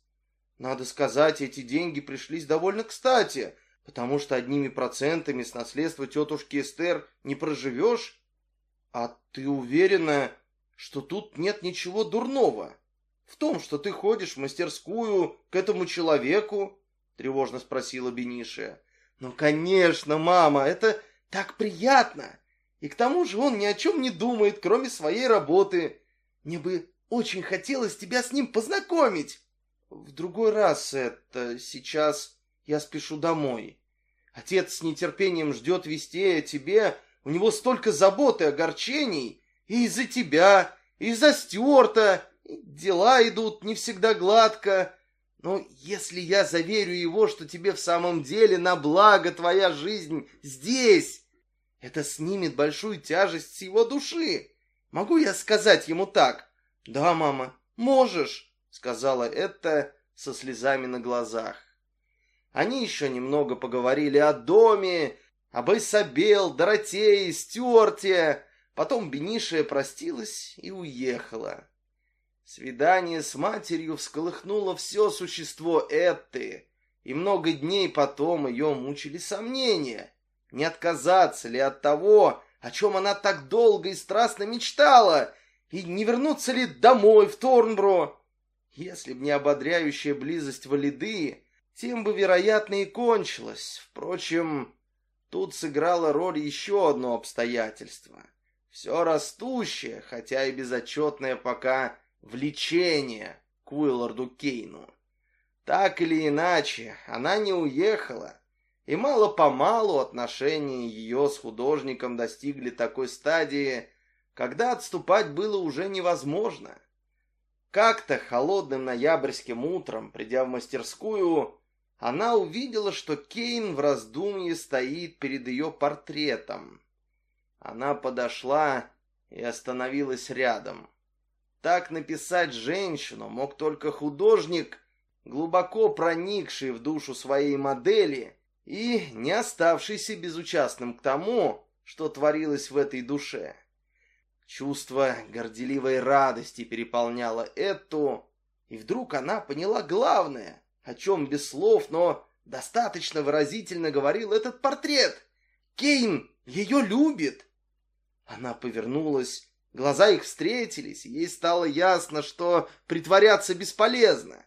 Надо сказать, эти деньги пришлись довольно кстати — потому что одними процентами с наследства тетушки Эстер не проживешь. А ты уверена, что тут нет ничего дурного? В том, что ты ходишь в мастерскую к этому человеку? Тревожно спросила Бениша. Ну, конечно, мама, это так приятно. И к тому же он ни о чем не думает, кроме своей работы. Мне бы очень хотелось тебя с ним познакомить. В другой раз это сейчас я спешу домой. Отец с нетерпением ждет вестей о тебе. У него столько забот и огорчений. И из-за тебя, и из-за Стюарта. Дела идут не всегда гладко. Но если я заверю его, что тебе в самом деле на благо твоя жизнь здесь, это снимет большую тяжесть с его души. Могу я сказать ему так? Да, мама, можешь, сказала это со слезами на глазах. Они еще немного поговорили о доме, об Исабел, Доротее, Стюарте. Потом Бенишия простилась и уехала. Свидание с матерью всколыхнуло все существо Этты, и много дней потом ее мучили сомнения. Не отказаться ли от того, о чем она так долго и страстно мечтала, и не вернуться ли домой, в Торнбро? Если б не ободряющая близость Валиды, тем бы, вероятно, и кончилось. Впрочем, тут сыграло роль еще одно обстоятельство. Все растущее, хотя и безотчетное пока, влечение к Уилларду Кейну. Так или иначе, она не уехала, и мало-помалу отношения ее с художником достигли такой стадии, когда отступать было уже невозможно. Как-то холодным ноябрьским утром, придя в мастерскую, она увидела, что Кейн в раздумье стоит перед ее портретом. Она подошла и остановилась рядом. Так написать женщину мог только художник, глубоко проникший в душу своей модели и не оставшийся безучастным к тому, что творилось в этой душе. Чувство горделивой радости переполняло эту, и вдруг она поняла главное, о чем без слов, но достаточно выразительно говорил этот портрет. Кейн ее любит. Она повернулась Глаза их встретились, и ей стало ясно, что притворяться бесполезно.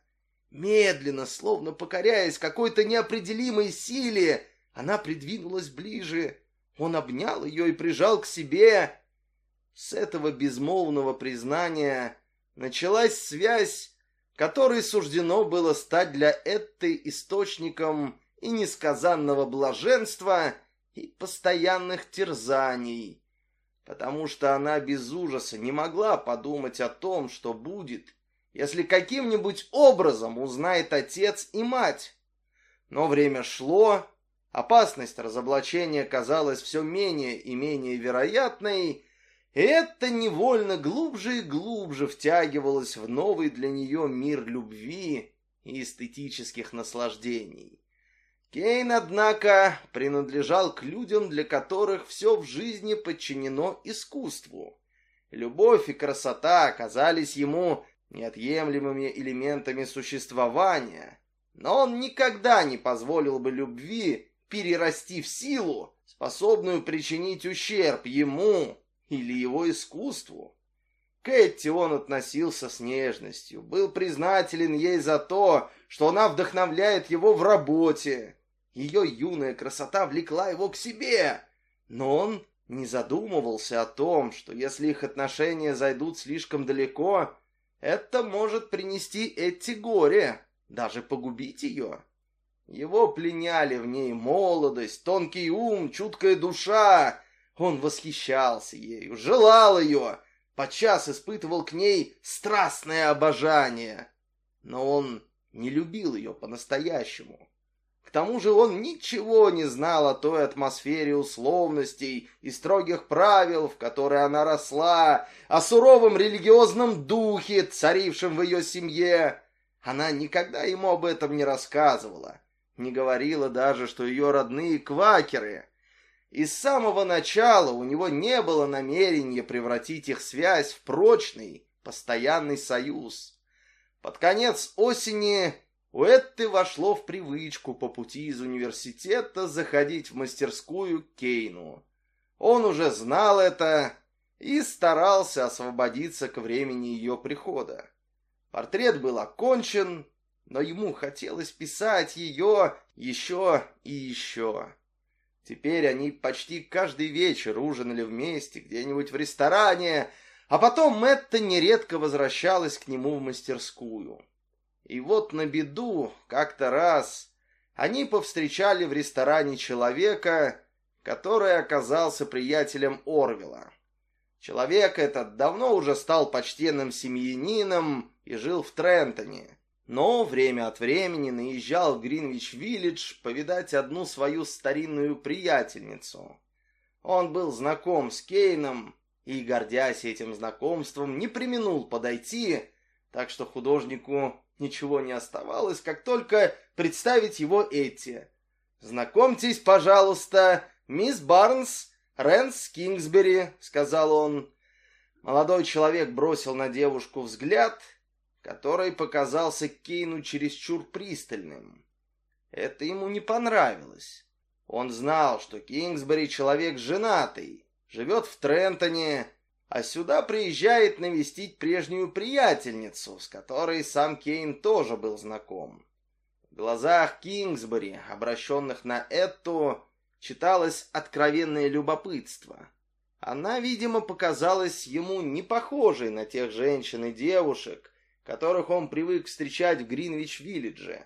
Медленно, словно покоряясь какой-то неопределимой силе, она придвинулась ближе. Он обнял ее и прижал к себе. С этого безмолвного признания началась связь, которой суждено было стать для Этты источником и несказанного блаженства, и постоянных терзаний потому что она без ужаса не могла подумать о том, что будет, если каким-нибудь образом узнает отец и мать. Но время шло, опасность разоблачения казалась все менее и менее вероятной, и это невольно глубже и глубже втягивалось в новый для нее мир любви и эстетических наслаждений. Кейн, однако, принадлежал к людям, для которых все в жизни подчинено искусству. Любовь и красота оказались ему неотъемлемыми элементами существования, но он никогда не позволил бы любви перерасти в силу, способную причинить ущерб ему или его искусству. К Этти он относился с нежностью, был признателен ей за то, что она вдохновляет его в работе, ее юная красота влекла его к себе. Но он не задумывался о том, что если их отношения зайдут слишком далеко, это может принести эти горе, даже погубить ее. Его пленяли в ней молодость, тонкий ум, чуткая душа. Он восхищался ею, желал ее, подчас испытывал к ней страстное обожание. Но он не любил ее по-настоящему тому же он ничего не знал о той атмосфере условностей и строгих правил, в которой она росла, о суровом религиозном духе, царившем в ее семье. Она никогда ему об этом не рассказывала, не говорила даже, что ее родные квакеры. И с самого начала у него не было намерения превратить их связь в прочный, постоянный союз. Под конец осени у Этты вошло в привычку по пути из университета заходить в мастерскую Кейну. Он уже знал это и старался освободиться к времени ее прихода. Портрет был окончен, но ему хотелось писать ее еще и еще. Теперь они почти каждый вечер ужинали вместе где-нибудь в ресторане, а потом Мэтта нередко возвращалась к нему в мастерскую. И вот на беду, как-то раз, они повстречали в ресторане человека, который оказался приятелем Орвела. Человек этот давно уже стал почтенным семьянином и жил в Трентоне. но время от времени наезжал в Гринвич-Виллидж повидать одну свою старинную приятельницу. Он был знаком с Кейном и, гордясь этим знакомством, не применул подойти, так что художнику ничего не оставалось, как только представить его Эти. «Знакомьтесь, пожалуйста, мисс Барнс, Рэнс Кингсбери», — сказал он. Молодой человек бросил на девушку взгляд, который показался Кейну чересчур пристальным. Это ему не понравилось. Он знал, что Кингсбери человек женатый, живет в Трентоне, а сюда приезжает навестить прежнюю приятельницу, с которой сам Кейн тоже был знаком. В глазах Кингсбери, обращенных на Эту, читалось откровенное любопытство. Она, видимо, показалась ему не похожей на тех женщин и девушек, которых он привык встречать в Гринвич-Виллидже.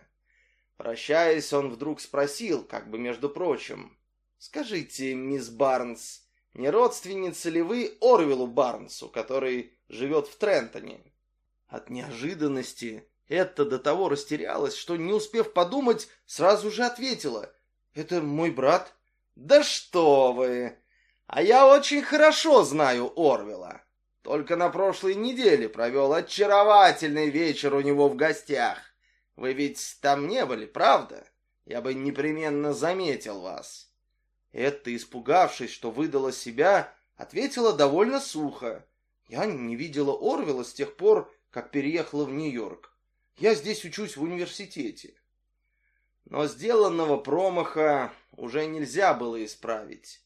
Прощаясь, он вдруг спросил, как бы между прочим, «Скажите, мисс Барнс, не родственница ли вы Орвилу Барнсу, который живет в Трентоне?» От неожиданности это до того растерялась, что, не успев подумать, сразу же ответила, «Это мой брат». «Да что вы! А я очень хорошо знаю Орвила. Только на прошлой неделе провел очаровательный вечер у него в гостях. Вы ведь там не были, правда? Я бы непременно заметил вас. Это, испугавшись, что выдала себя, ответила довольно сухо. Я не видела Орвела с тех пор, как переехала в Нью-Йорк. Я здесь учусь в университете. Но сделанного промаха уже нельзя было исправить.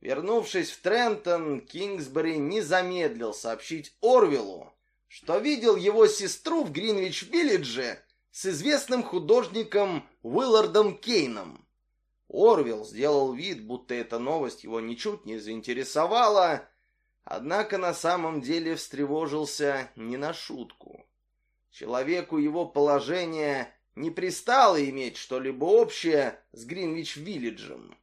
Вернувшись в Трентон, Кингсбери не замедлил сообщить Орвиллу, что видел его сестру в Гринвич-Виллидже с известным художником Уиллардом Кейном. Орвилл сделал вид, будто эта новость его ничуть не заинтересовала, однако на самом деле встревожился не на шутку. Человеку его положения не пристало иметь что-либо общее с Гринвич-Виллиджем.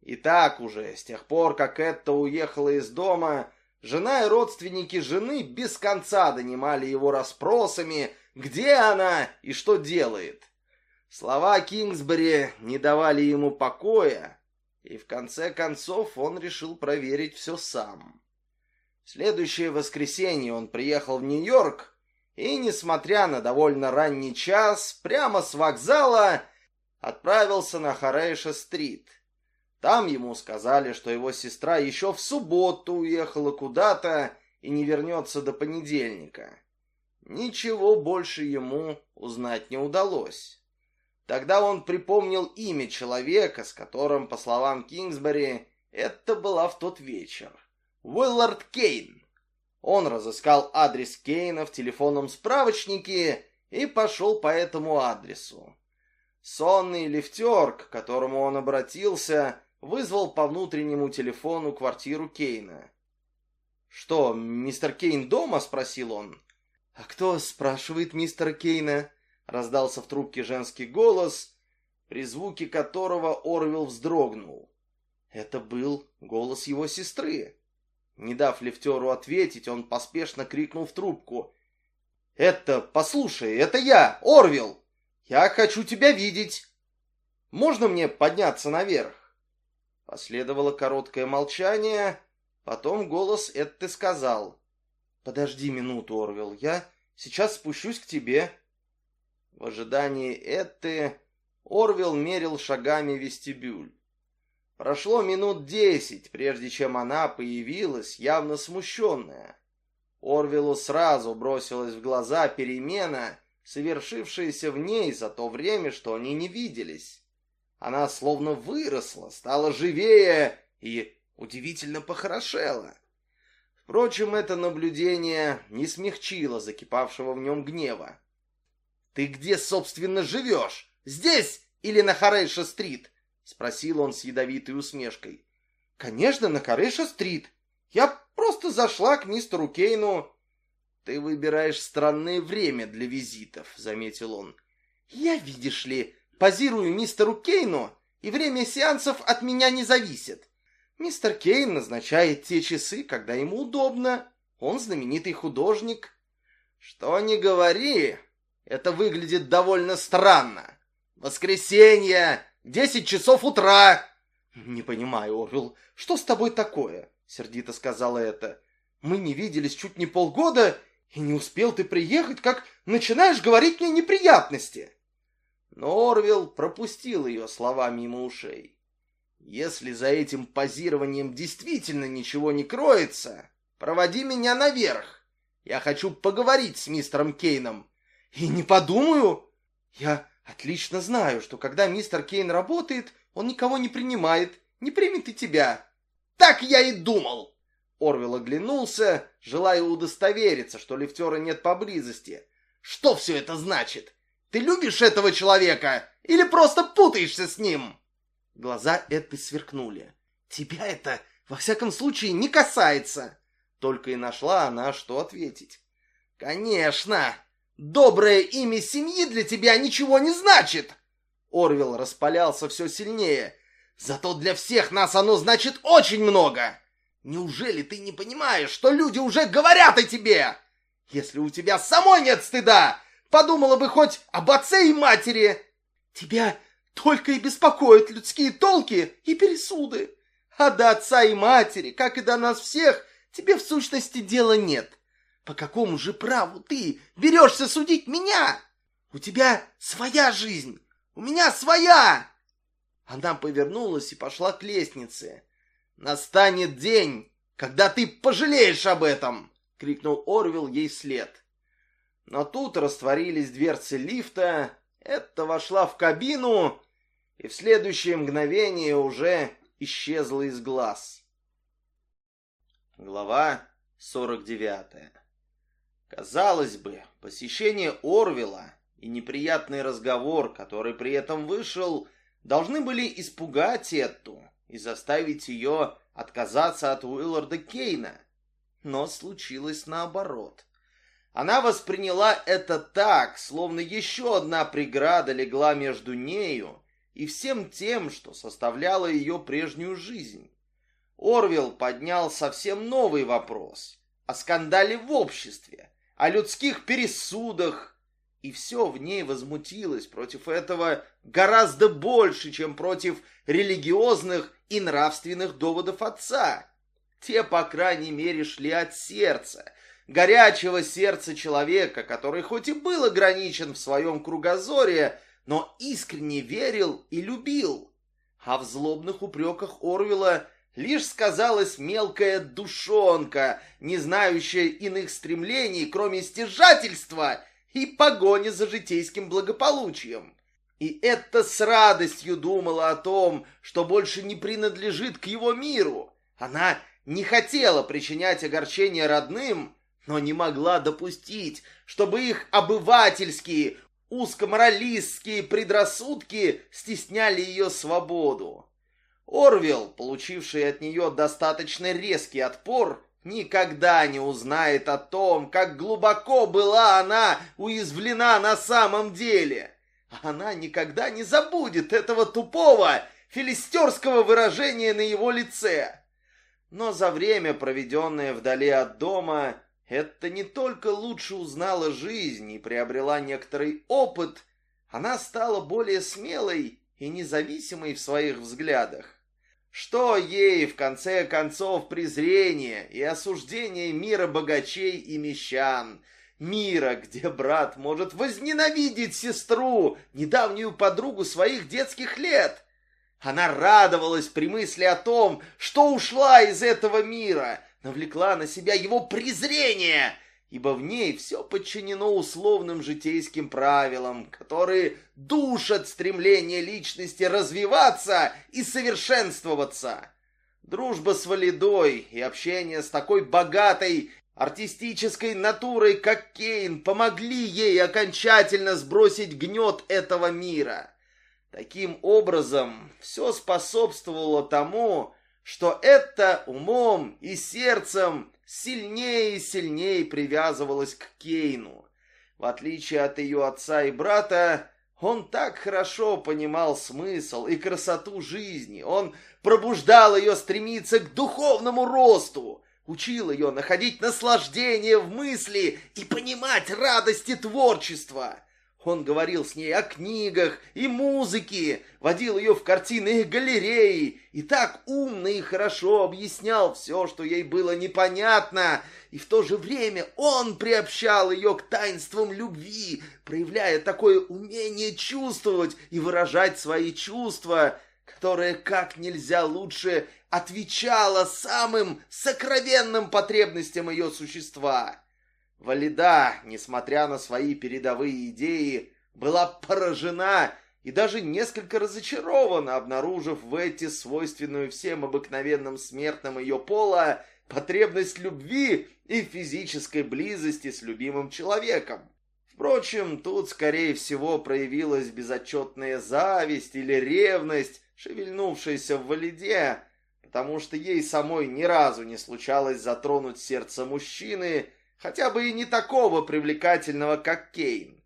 И так уже, с тех пор, как Этта уехала из дома, жена и родственники жены без конца донимали его расспросами, где она и что делает. Слова Кингсбери не давали ему покоя, и в конце концов он решил проверить все сам. В следующее воскресенье он приехал в Нью-Йорк и, несмотря на довольно ранний час, прямо с вокзала отправился на Харейша-стрит. Там ему сказали, что его сестра еще в субботу уехала куда-то и не вернется до понедельника. Ничего больше ему узнать не удалось. Тогда он припомнил имя человека, с которым, по словам Кингсбери, это была в тот вечер. Уиллард Кейн. Он разыскал адрес Кейна в телефонном справочнике и пошел по этому адресу. Сонный лифтер, к которому он обратился, вызвал по внутреннему телефону квартиру Кейна. «Что, мистер Кейн дома?» — спросил он. «А кто спрашивает мистера Кейна?» — раздался в трубке женский голос, при звуке которого Орвилл вздрогнул. Это был голос его сестры. Не дав лифтеру ответить, он поспешно крикнул в трубку. «Это, послушай, это я, Орвилл! Я хочу тебя видеть! Можно мне подняться наверх?» Последовало короткое молчание, потом голос Этты сказал. «Подожди минуту, Орвел, я сейчас спущусь к тебе». В ожидании Этты Орвел мерил шагами вестибюль. Прошло минут десять, прежде чем она появилась, явно смущенная. Орвелу сразу бросилась в глаза перемена, совершившаяся в ней за то время, что они не виделись. Она словно выросла, стала живее и удивительно похорошела. Впрочем, это наблюдение не смягчило закипавшего в нем гнева. «Ты где, собственно, живешь? Здесь или на Харейша-стрит?» — спросил он с ядовитой усмешкой. «Конечно, на Харейша-стрит. Я просто зашла к мистеру Кейну». «Ты выбираешь странное время для визитов», — заметил он. «Я, видишь ли, позирую мистеру Кейну, и время сеансов от меня не зависит. Мистер Кейн назначает те часы, когда ему удобно. Он знаменитый художник. Что ни говори, Это выглядит довольно странно. Воскресенье, десять часов утра. Не понимаю, Орвилл, что с тобой такое? Сердито сказала это. Мы не виделись чуть не полгода, и не успел ты приехать, как начинаешь говорить мне неприятности. Но Орвилл пропустил ее слова мимо ушей. Если за этим позированием действительно ничего не кроется, проводи меня наверх. Я хочу поговорить с мистером Кейном. И не подумаю. Я отлично знаю, что когда мистер Кейн работает, он никого не принимает, не примет и тебя. Так я и думал. Орвел оглянулся, желая удостовериться, что лифтера нет поблизости. Что все это значит? Ты любишь этого человека или просто путаешься с ним? Глаза Эдды сверкнули. Тебя это, во всяком случае, не касается. Только и нашла она, что ответить. Конечно, доброе имя семьи для тебя ничего не значит. Орвел распалялся все сильнее. Зато для всех нас оно значит очень много. Неужели ты не понимаешь, что люди уже говорят о тебе? Если у тебя самой нет стыда, подумала бы хоть об отце и матери. Тебя только и беспокоят людские толки и пересуды. А до отца и матери, как и до нас всех, тебе в сущности дела нет. По какому же праву ты берешься судить меня? У тебя своя жизнь, у меня своя. Она повернулась и пошла к лестнице. «Настанет день, когда ты пожалеешь об этом!» — крикнул Орвил ей вслед. Но тут растворились дверцы лифта, это вошла в кабину и в следующее мгновение уже исчезла из глаз. Глава 49 Казалось бы, посещение Орвила и неприятный разговор, который при этом вышел, должны были испугать Этту и заставить ее отказаться от Уилларда Кейна. Но случилось наоборот. Она восприняла это так, словно еще одна преграда легла между нею и всем тем, что составляло ее прежнюю жизнь. Орвилл поднял совсем новый вопрос о скандале в обществе, о людских пересудах, и все в ней возмутилось против этого гораздо больше, чем против религиозных и нравственных доводов отца. Те, по крайней мере, шли от сердца, горячего сердца человека, который хоть и был ограничен в своем кругозоре, но искренне верил и любил. А в злобных упреках Орвела лишь сказалась мелкая душонка, не знающая иных стремлений, кроме стяжательства — и погони за житейским благополучием. И это с радостью думала о том, что больше не принадлежит к его миру. Она не хотела причинять огорчение родным, но не могла допустить, чтобы их обывательские, узкоморалистские предрассудки стесняли ее свободу. Орвел, получивший от нее достаточно резкий отпор, никогда не узнает о том, как глубоко была она уязвлена на самом деле. Она никогда не забудет этого тупого филистерского выражения на его лице. Но за время, проведенное вдали от дома, это не только лучше узнала жизнь и приобрела некоторый опыт, она стала более смелой и независимой в своих взглядах. Что ей, в конце концов, презрение и осуждение мира богачей и мещан? Мира, где брат может возненавидеть сестру, недавнюю подругу своих детских лет. Она радовалась при мысли о том, что ушла из этого мира, навлекла на себя его презрение ибо в ней все подчинено условным житейским правилам, которые душат стремление личности развиваться и совершенствоваться. Дружба с Валидой и общение с такой богатой артистической натурой, как Кейн, помогли ей окончательно сбросить гнет этого мира. Таким образом, все способствовало тому, что это умом и сердцем сильнее и сильнее привязывалась к Кейну. В отличие от ее отца и брата, он так хорошо понимал смысл и красоту жизни. Он пробуждал ее стремиться к духовному росту, учил ее находить наслаждение в мысли и понимать радости творчества. Он говорил с ней о книгах и музыке, водил ее в картинные галереи и так умно и хорошо объяснял все, что ей было непонятно, и в то же время он приобщал ее к таинствам любви, проявляя такое умение чувствовать и выражать свои чувства, которое как нельзя лучше отвечало самым сокровенным потребностям ее существа. Валида, несмотря на свои передовые идеи, была поражена и даже несколько разочарована, обнаружив в эти свойственную всем обыкновенным смертным ее пола потребность любви и физической близости с любимым человеком. Впрочем, тут, скорее всего, проявилась безотчетная зависть или ревность, шевельнувшаяся в валиде, потому что ей самой ни разу не случалось затронуть сердце мужчины, хотя бы и не такого привлекательного, как Кейн.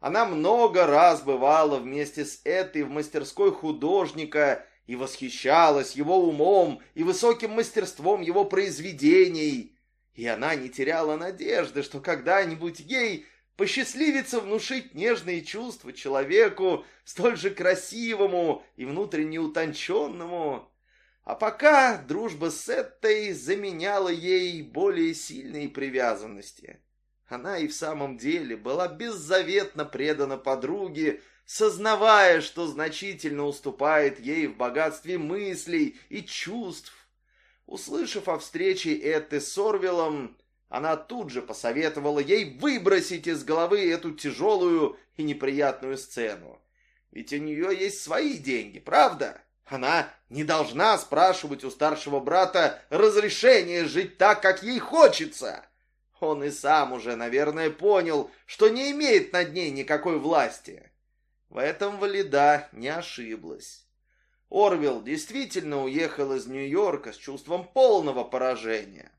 Она много раз бывала вместе с этой в мастерской художника и восхищалась его умом и высоким мастерством его произведений. И она не теряла надежды, что когда-нибудь ей посчастливится внушить нежные чувства человеку, столь же красивому и внутренне утонченному. А пока дружба с этой заменяла ей более сильные привязанности. Она и в самом деле была беззаветно предана подруге, сознавая, что значительно уступает ей в богатстве мыслей и чувств. Услышав о встрече Этты с Орвелом, она тут же посоветовала ей выбросить из головы эту тяжелую и неприятную сцену. Ведь у нее есть свои деньги, правда? Она не должна спрашивать у старшего брата разрешения жить так, как ей хочется. Он и сам уже, наверное, понял, что не имеет над ней никакой власти. В этом Валида не ошиблась. Орвилл действительно уехал из Нью-Йорка с чувством полного поражения.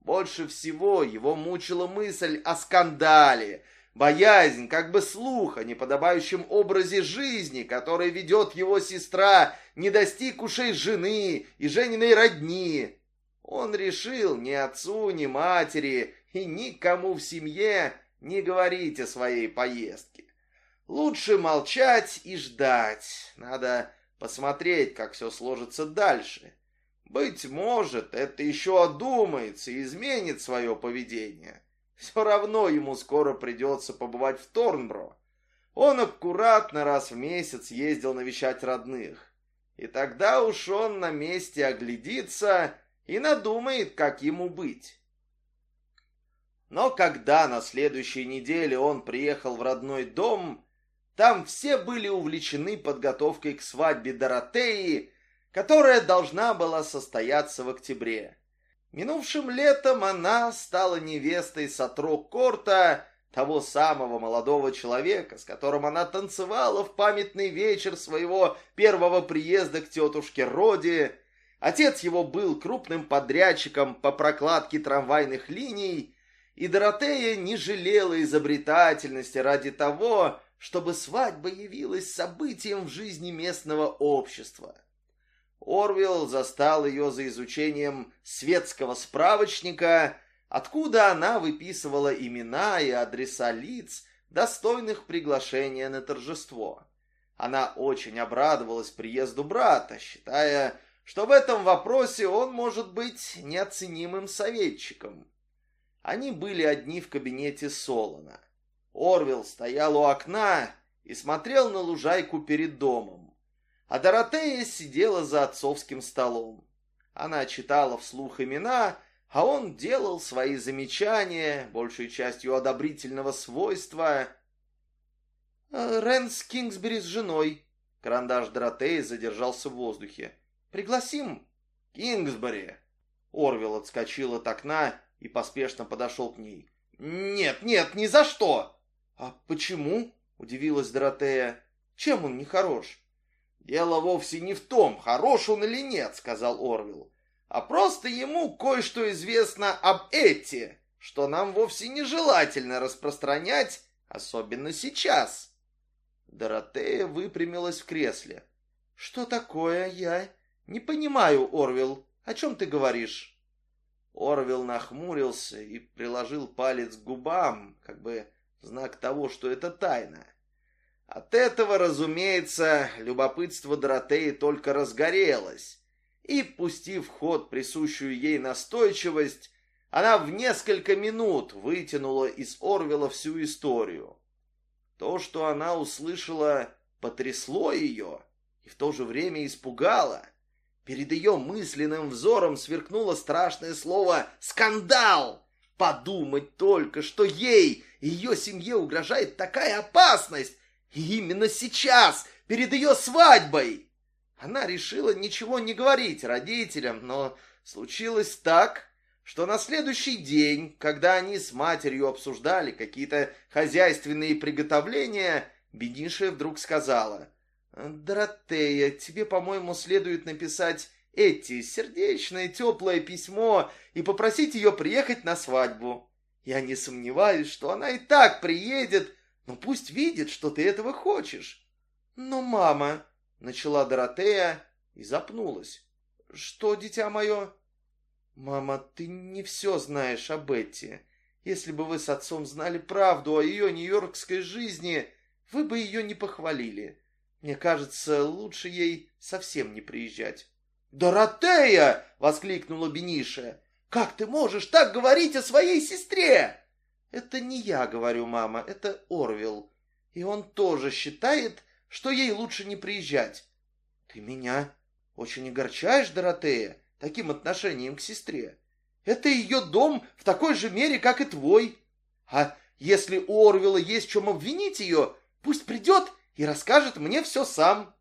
Больше всего его мучила мысль о скандале, боязнь как бы слуха неподобающем образе жизни, который ведет его сестра, не достиг ушей жены и Жениной родни. Он решил ни отцу, ни матери и никому в семье не говорить о своей поездке. Лучше молчать и ждать. Надо посмотреть, как все сложится дальше. Быть может, это еще одумается и изменит свое поведение. Все равно ему скоро придется побывать в Торнбро. Он аккуратно раз в месяц ездил навещать родных. И тогда уж он на месте оглядится и надумает, как ему быть. Но когда на следующей неделе он приехал в родной дом, там все были увлечены подготовкой к свадьбе Доротеи, которая должна была состояться в октябре. Минувшим летом она стала невестой Сатро Корта, того самого молодого человека, с которым она танцевала в памятный вечер своего первого приезда к тетушке Роди. Отец его был крупным подрядчиком по прокладке трамвайных линий, и Доротея не жалела изобретательности ради того, чтобы свадьба явилась событием в жизни местного общества. Орвилл застал ее за изучением светского справочника, откуда она выписывала имена и адреса лиц, достойных приглашения на торжество. Она очень обрадовалась приезду брата, считая, что в этом вопросе он может быть неоценимым советчиком. Они были одни в кабинете Солона. Орвилл стоял у окна и смотрел на лужайку перед домом, а Доротея сидела за отцовским столом. Она читала вслух имена, а он делал свои замечания, большей частью одобрительного свойства. «Э, «Рэнс Кингсбери с женой». Карандаш Доротеи задержался в воздухе. «Пригласим?» «Кингсбери». Орвилл отскочил от окна и поспешно подошел к ней. «Нет, нет, ни за что!» «А почему?» — удивилась Доротея. «Чем он не хорош?» «Дело вовсе не в том, хорош он или нет», — сказал Орвилл, «а просто ему кое-что известно об Эти, что нам вовсе нежелательно распространять, особенно сейчас». Доротея выпрямилась в кресле. «Что такое я? Не понимаю, Орвилл. О чем ты говоришь?» Орвел нахмурился и приложил палец к губам, как бы знак того, что это тайна. От этого, разумеется, любопытство Доротеи только разгорелось, и, пустив в ход присущую ей настойчивость, она в несколько минут вытянула из Орвела всю историю. То, что она услышала, потрясло ее и в то же время испугало. Перед ее мысленным взором сверкнуло страшное слово «скандал». Подумать только, что ей и ее семье угрожает такая опасность, и именно сейчас, перед ее свадьбой. Она решила ничего не говорить родителям, но случилось так, что на следующий день, когда они с матерью обсуждали какие-то хозяйственные приготовления, Бедиша вдруг сказала, «Доротея, тебе, по-моему, следует написать эти сердечное теплое письмо и попросить ее приехать на свадьбу. Я не сомневаюсь, что она и так приедет, но пусть видит, что ты этого хочешь». «Но, мама...» — начала Доротея и запнулась. «Что, дитя мое?» «Мама, ты не все знаешь о Бетти. Если бы вы с отцом знали правду о ее нью-йоркской жизни, вы бы ее не похвалили. Мне кажется, лучше ей совсем не приезжать». «Доротея!» — воскликнула Бениша. «Как ты можешь так говорить о своей сестре?» «Это не я говорю, мама, это Орвил. И он тоже считает, что ей лучше не приезжать». «Ты меня очень огорчаешь, Доротея?» таким отношением к сестре. Это ее дом в такой же мере, как и твой. А если у Орвела есть чем обвинить ее, пусть придет и расскажет мне все сам.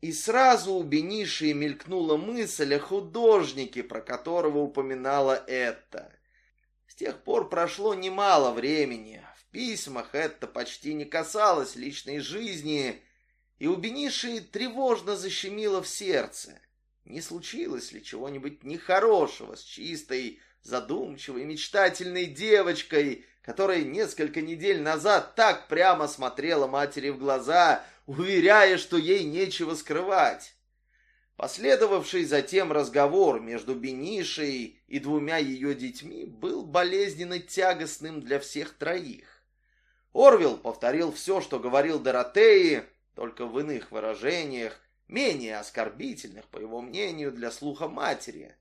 И сразу у Бениши мелькнула мысль о художнике, про которого упоминала это. С тех пор прошло немало времени. В письмах это почти не касалось личной жизни, и у Бениши тревожно защемило в сердце. Не случилось ли чего-нибудь нехорошего с чистой, задумчивой, мечтательной девочкой, которая несколько недель назад так прямо смотрела матери в глаза, уверяя, что ей нечего скрывать? Последовавший затем разговор между Бенишей и двумя ее детьми был болезненно тягостным для всех троих. Орвил повторил все, что говорил Доротеи, только в иных выражениях, менее оскорбительных, по его мнению, для слуха матери.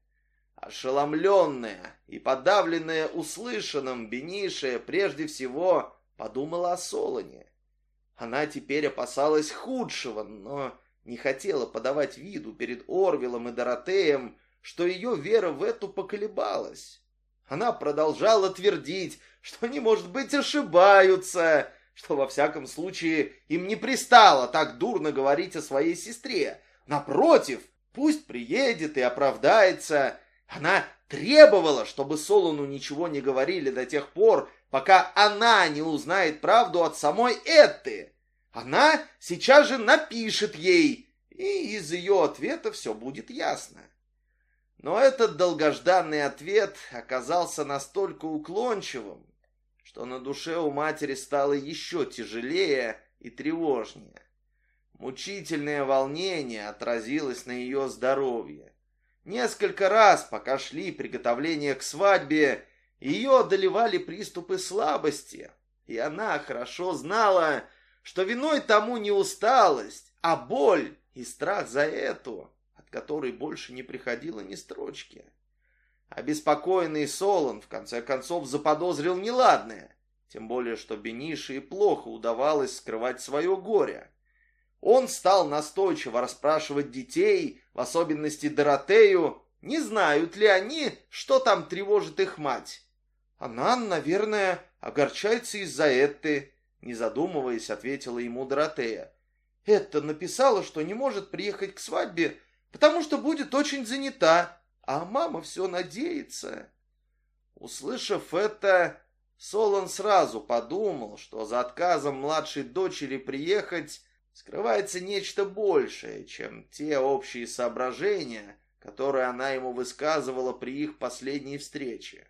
Ошеломленная и подавленная услышанным, Бенише прежде всего подумала о Солоне. Она теперь опасалась худшего, но не хотела подавать виду перед Орвилом и Доротеем, что ее вера в эту поколебалась. Она продолжала твердить, что они, может быть, ошибаются, что во всяком случае им не пристало так дурно говорить о своей сестре. Напротив, пусть приедет и оправдается. Она требовала, чтобы Солону ничего не говорили до тех пор, пока она не узнает правду от самой Этты. Она сейчас же напишет ей, и из ее ответа все будет ясно. Но этот долгожданный ответ оказался настолько уклончивым, что на душе у матери стало еще тяжелее и тревожнее. Мучительное волнение отразилось на ее здоровье. Несколько раз, пока шли приготовления к свадьбе, ее одолевали приступы слабости, и она хорошо знала, что виной тому не усталость, а боль и страх за эту, от которой больше не приходило ни строчки. Обеспокоенный Солон в конце концов заподозрил неладное, тем более что Бениши и плохо удавалось скрывать свое горе. Он стал настойчиво расспрашивать детей, в особенности Доротею, не знают ли они, что там тревожит их мать. Она, наверное, огорчается из-за Этты, не задумываясь, ответила ему Доротея. Этта написала, что не может приехать к свадьбе, потому что будет очень занята. А мама все надеется. Услышав это, Солон сразу подумал, что за отказом младшей дочери приехать скрывается нечто большее, чем те общие соображения, которые она ему высказывала при их последней встрече.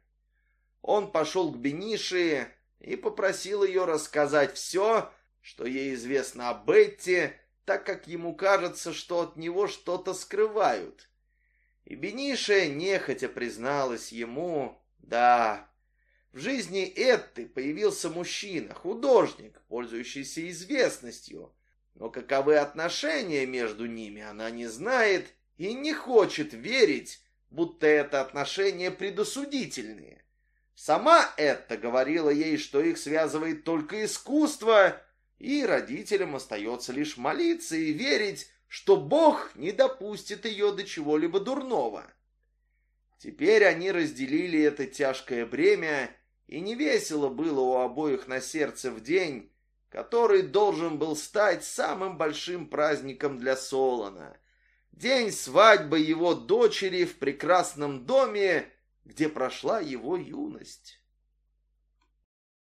Он пошел к Бениши и попросил ее рассказать все, что ей известно о Бетти, так как ему кажется, что от него что-то скрывают. И Бениша нехотя призналась ему, да, В жизни Этты появился мужчина, художник, пользующийся известностью. Но каковы отношения между ними, она не знает и не хочет верить, будто это отношения предосудительные. Сама Этта говорила ей, что их связывает только искусство, и родителям остается лишь молиться и верить, что Бог не допустит ее до чего-либо дурного. Теперь они разделили это тяжкое бремя, и невесело было у обоих на сердце в день, который должен был стать самым большим праздником для Солона. День свадьбы его дочери в прекрасном доме, где прошла его юность.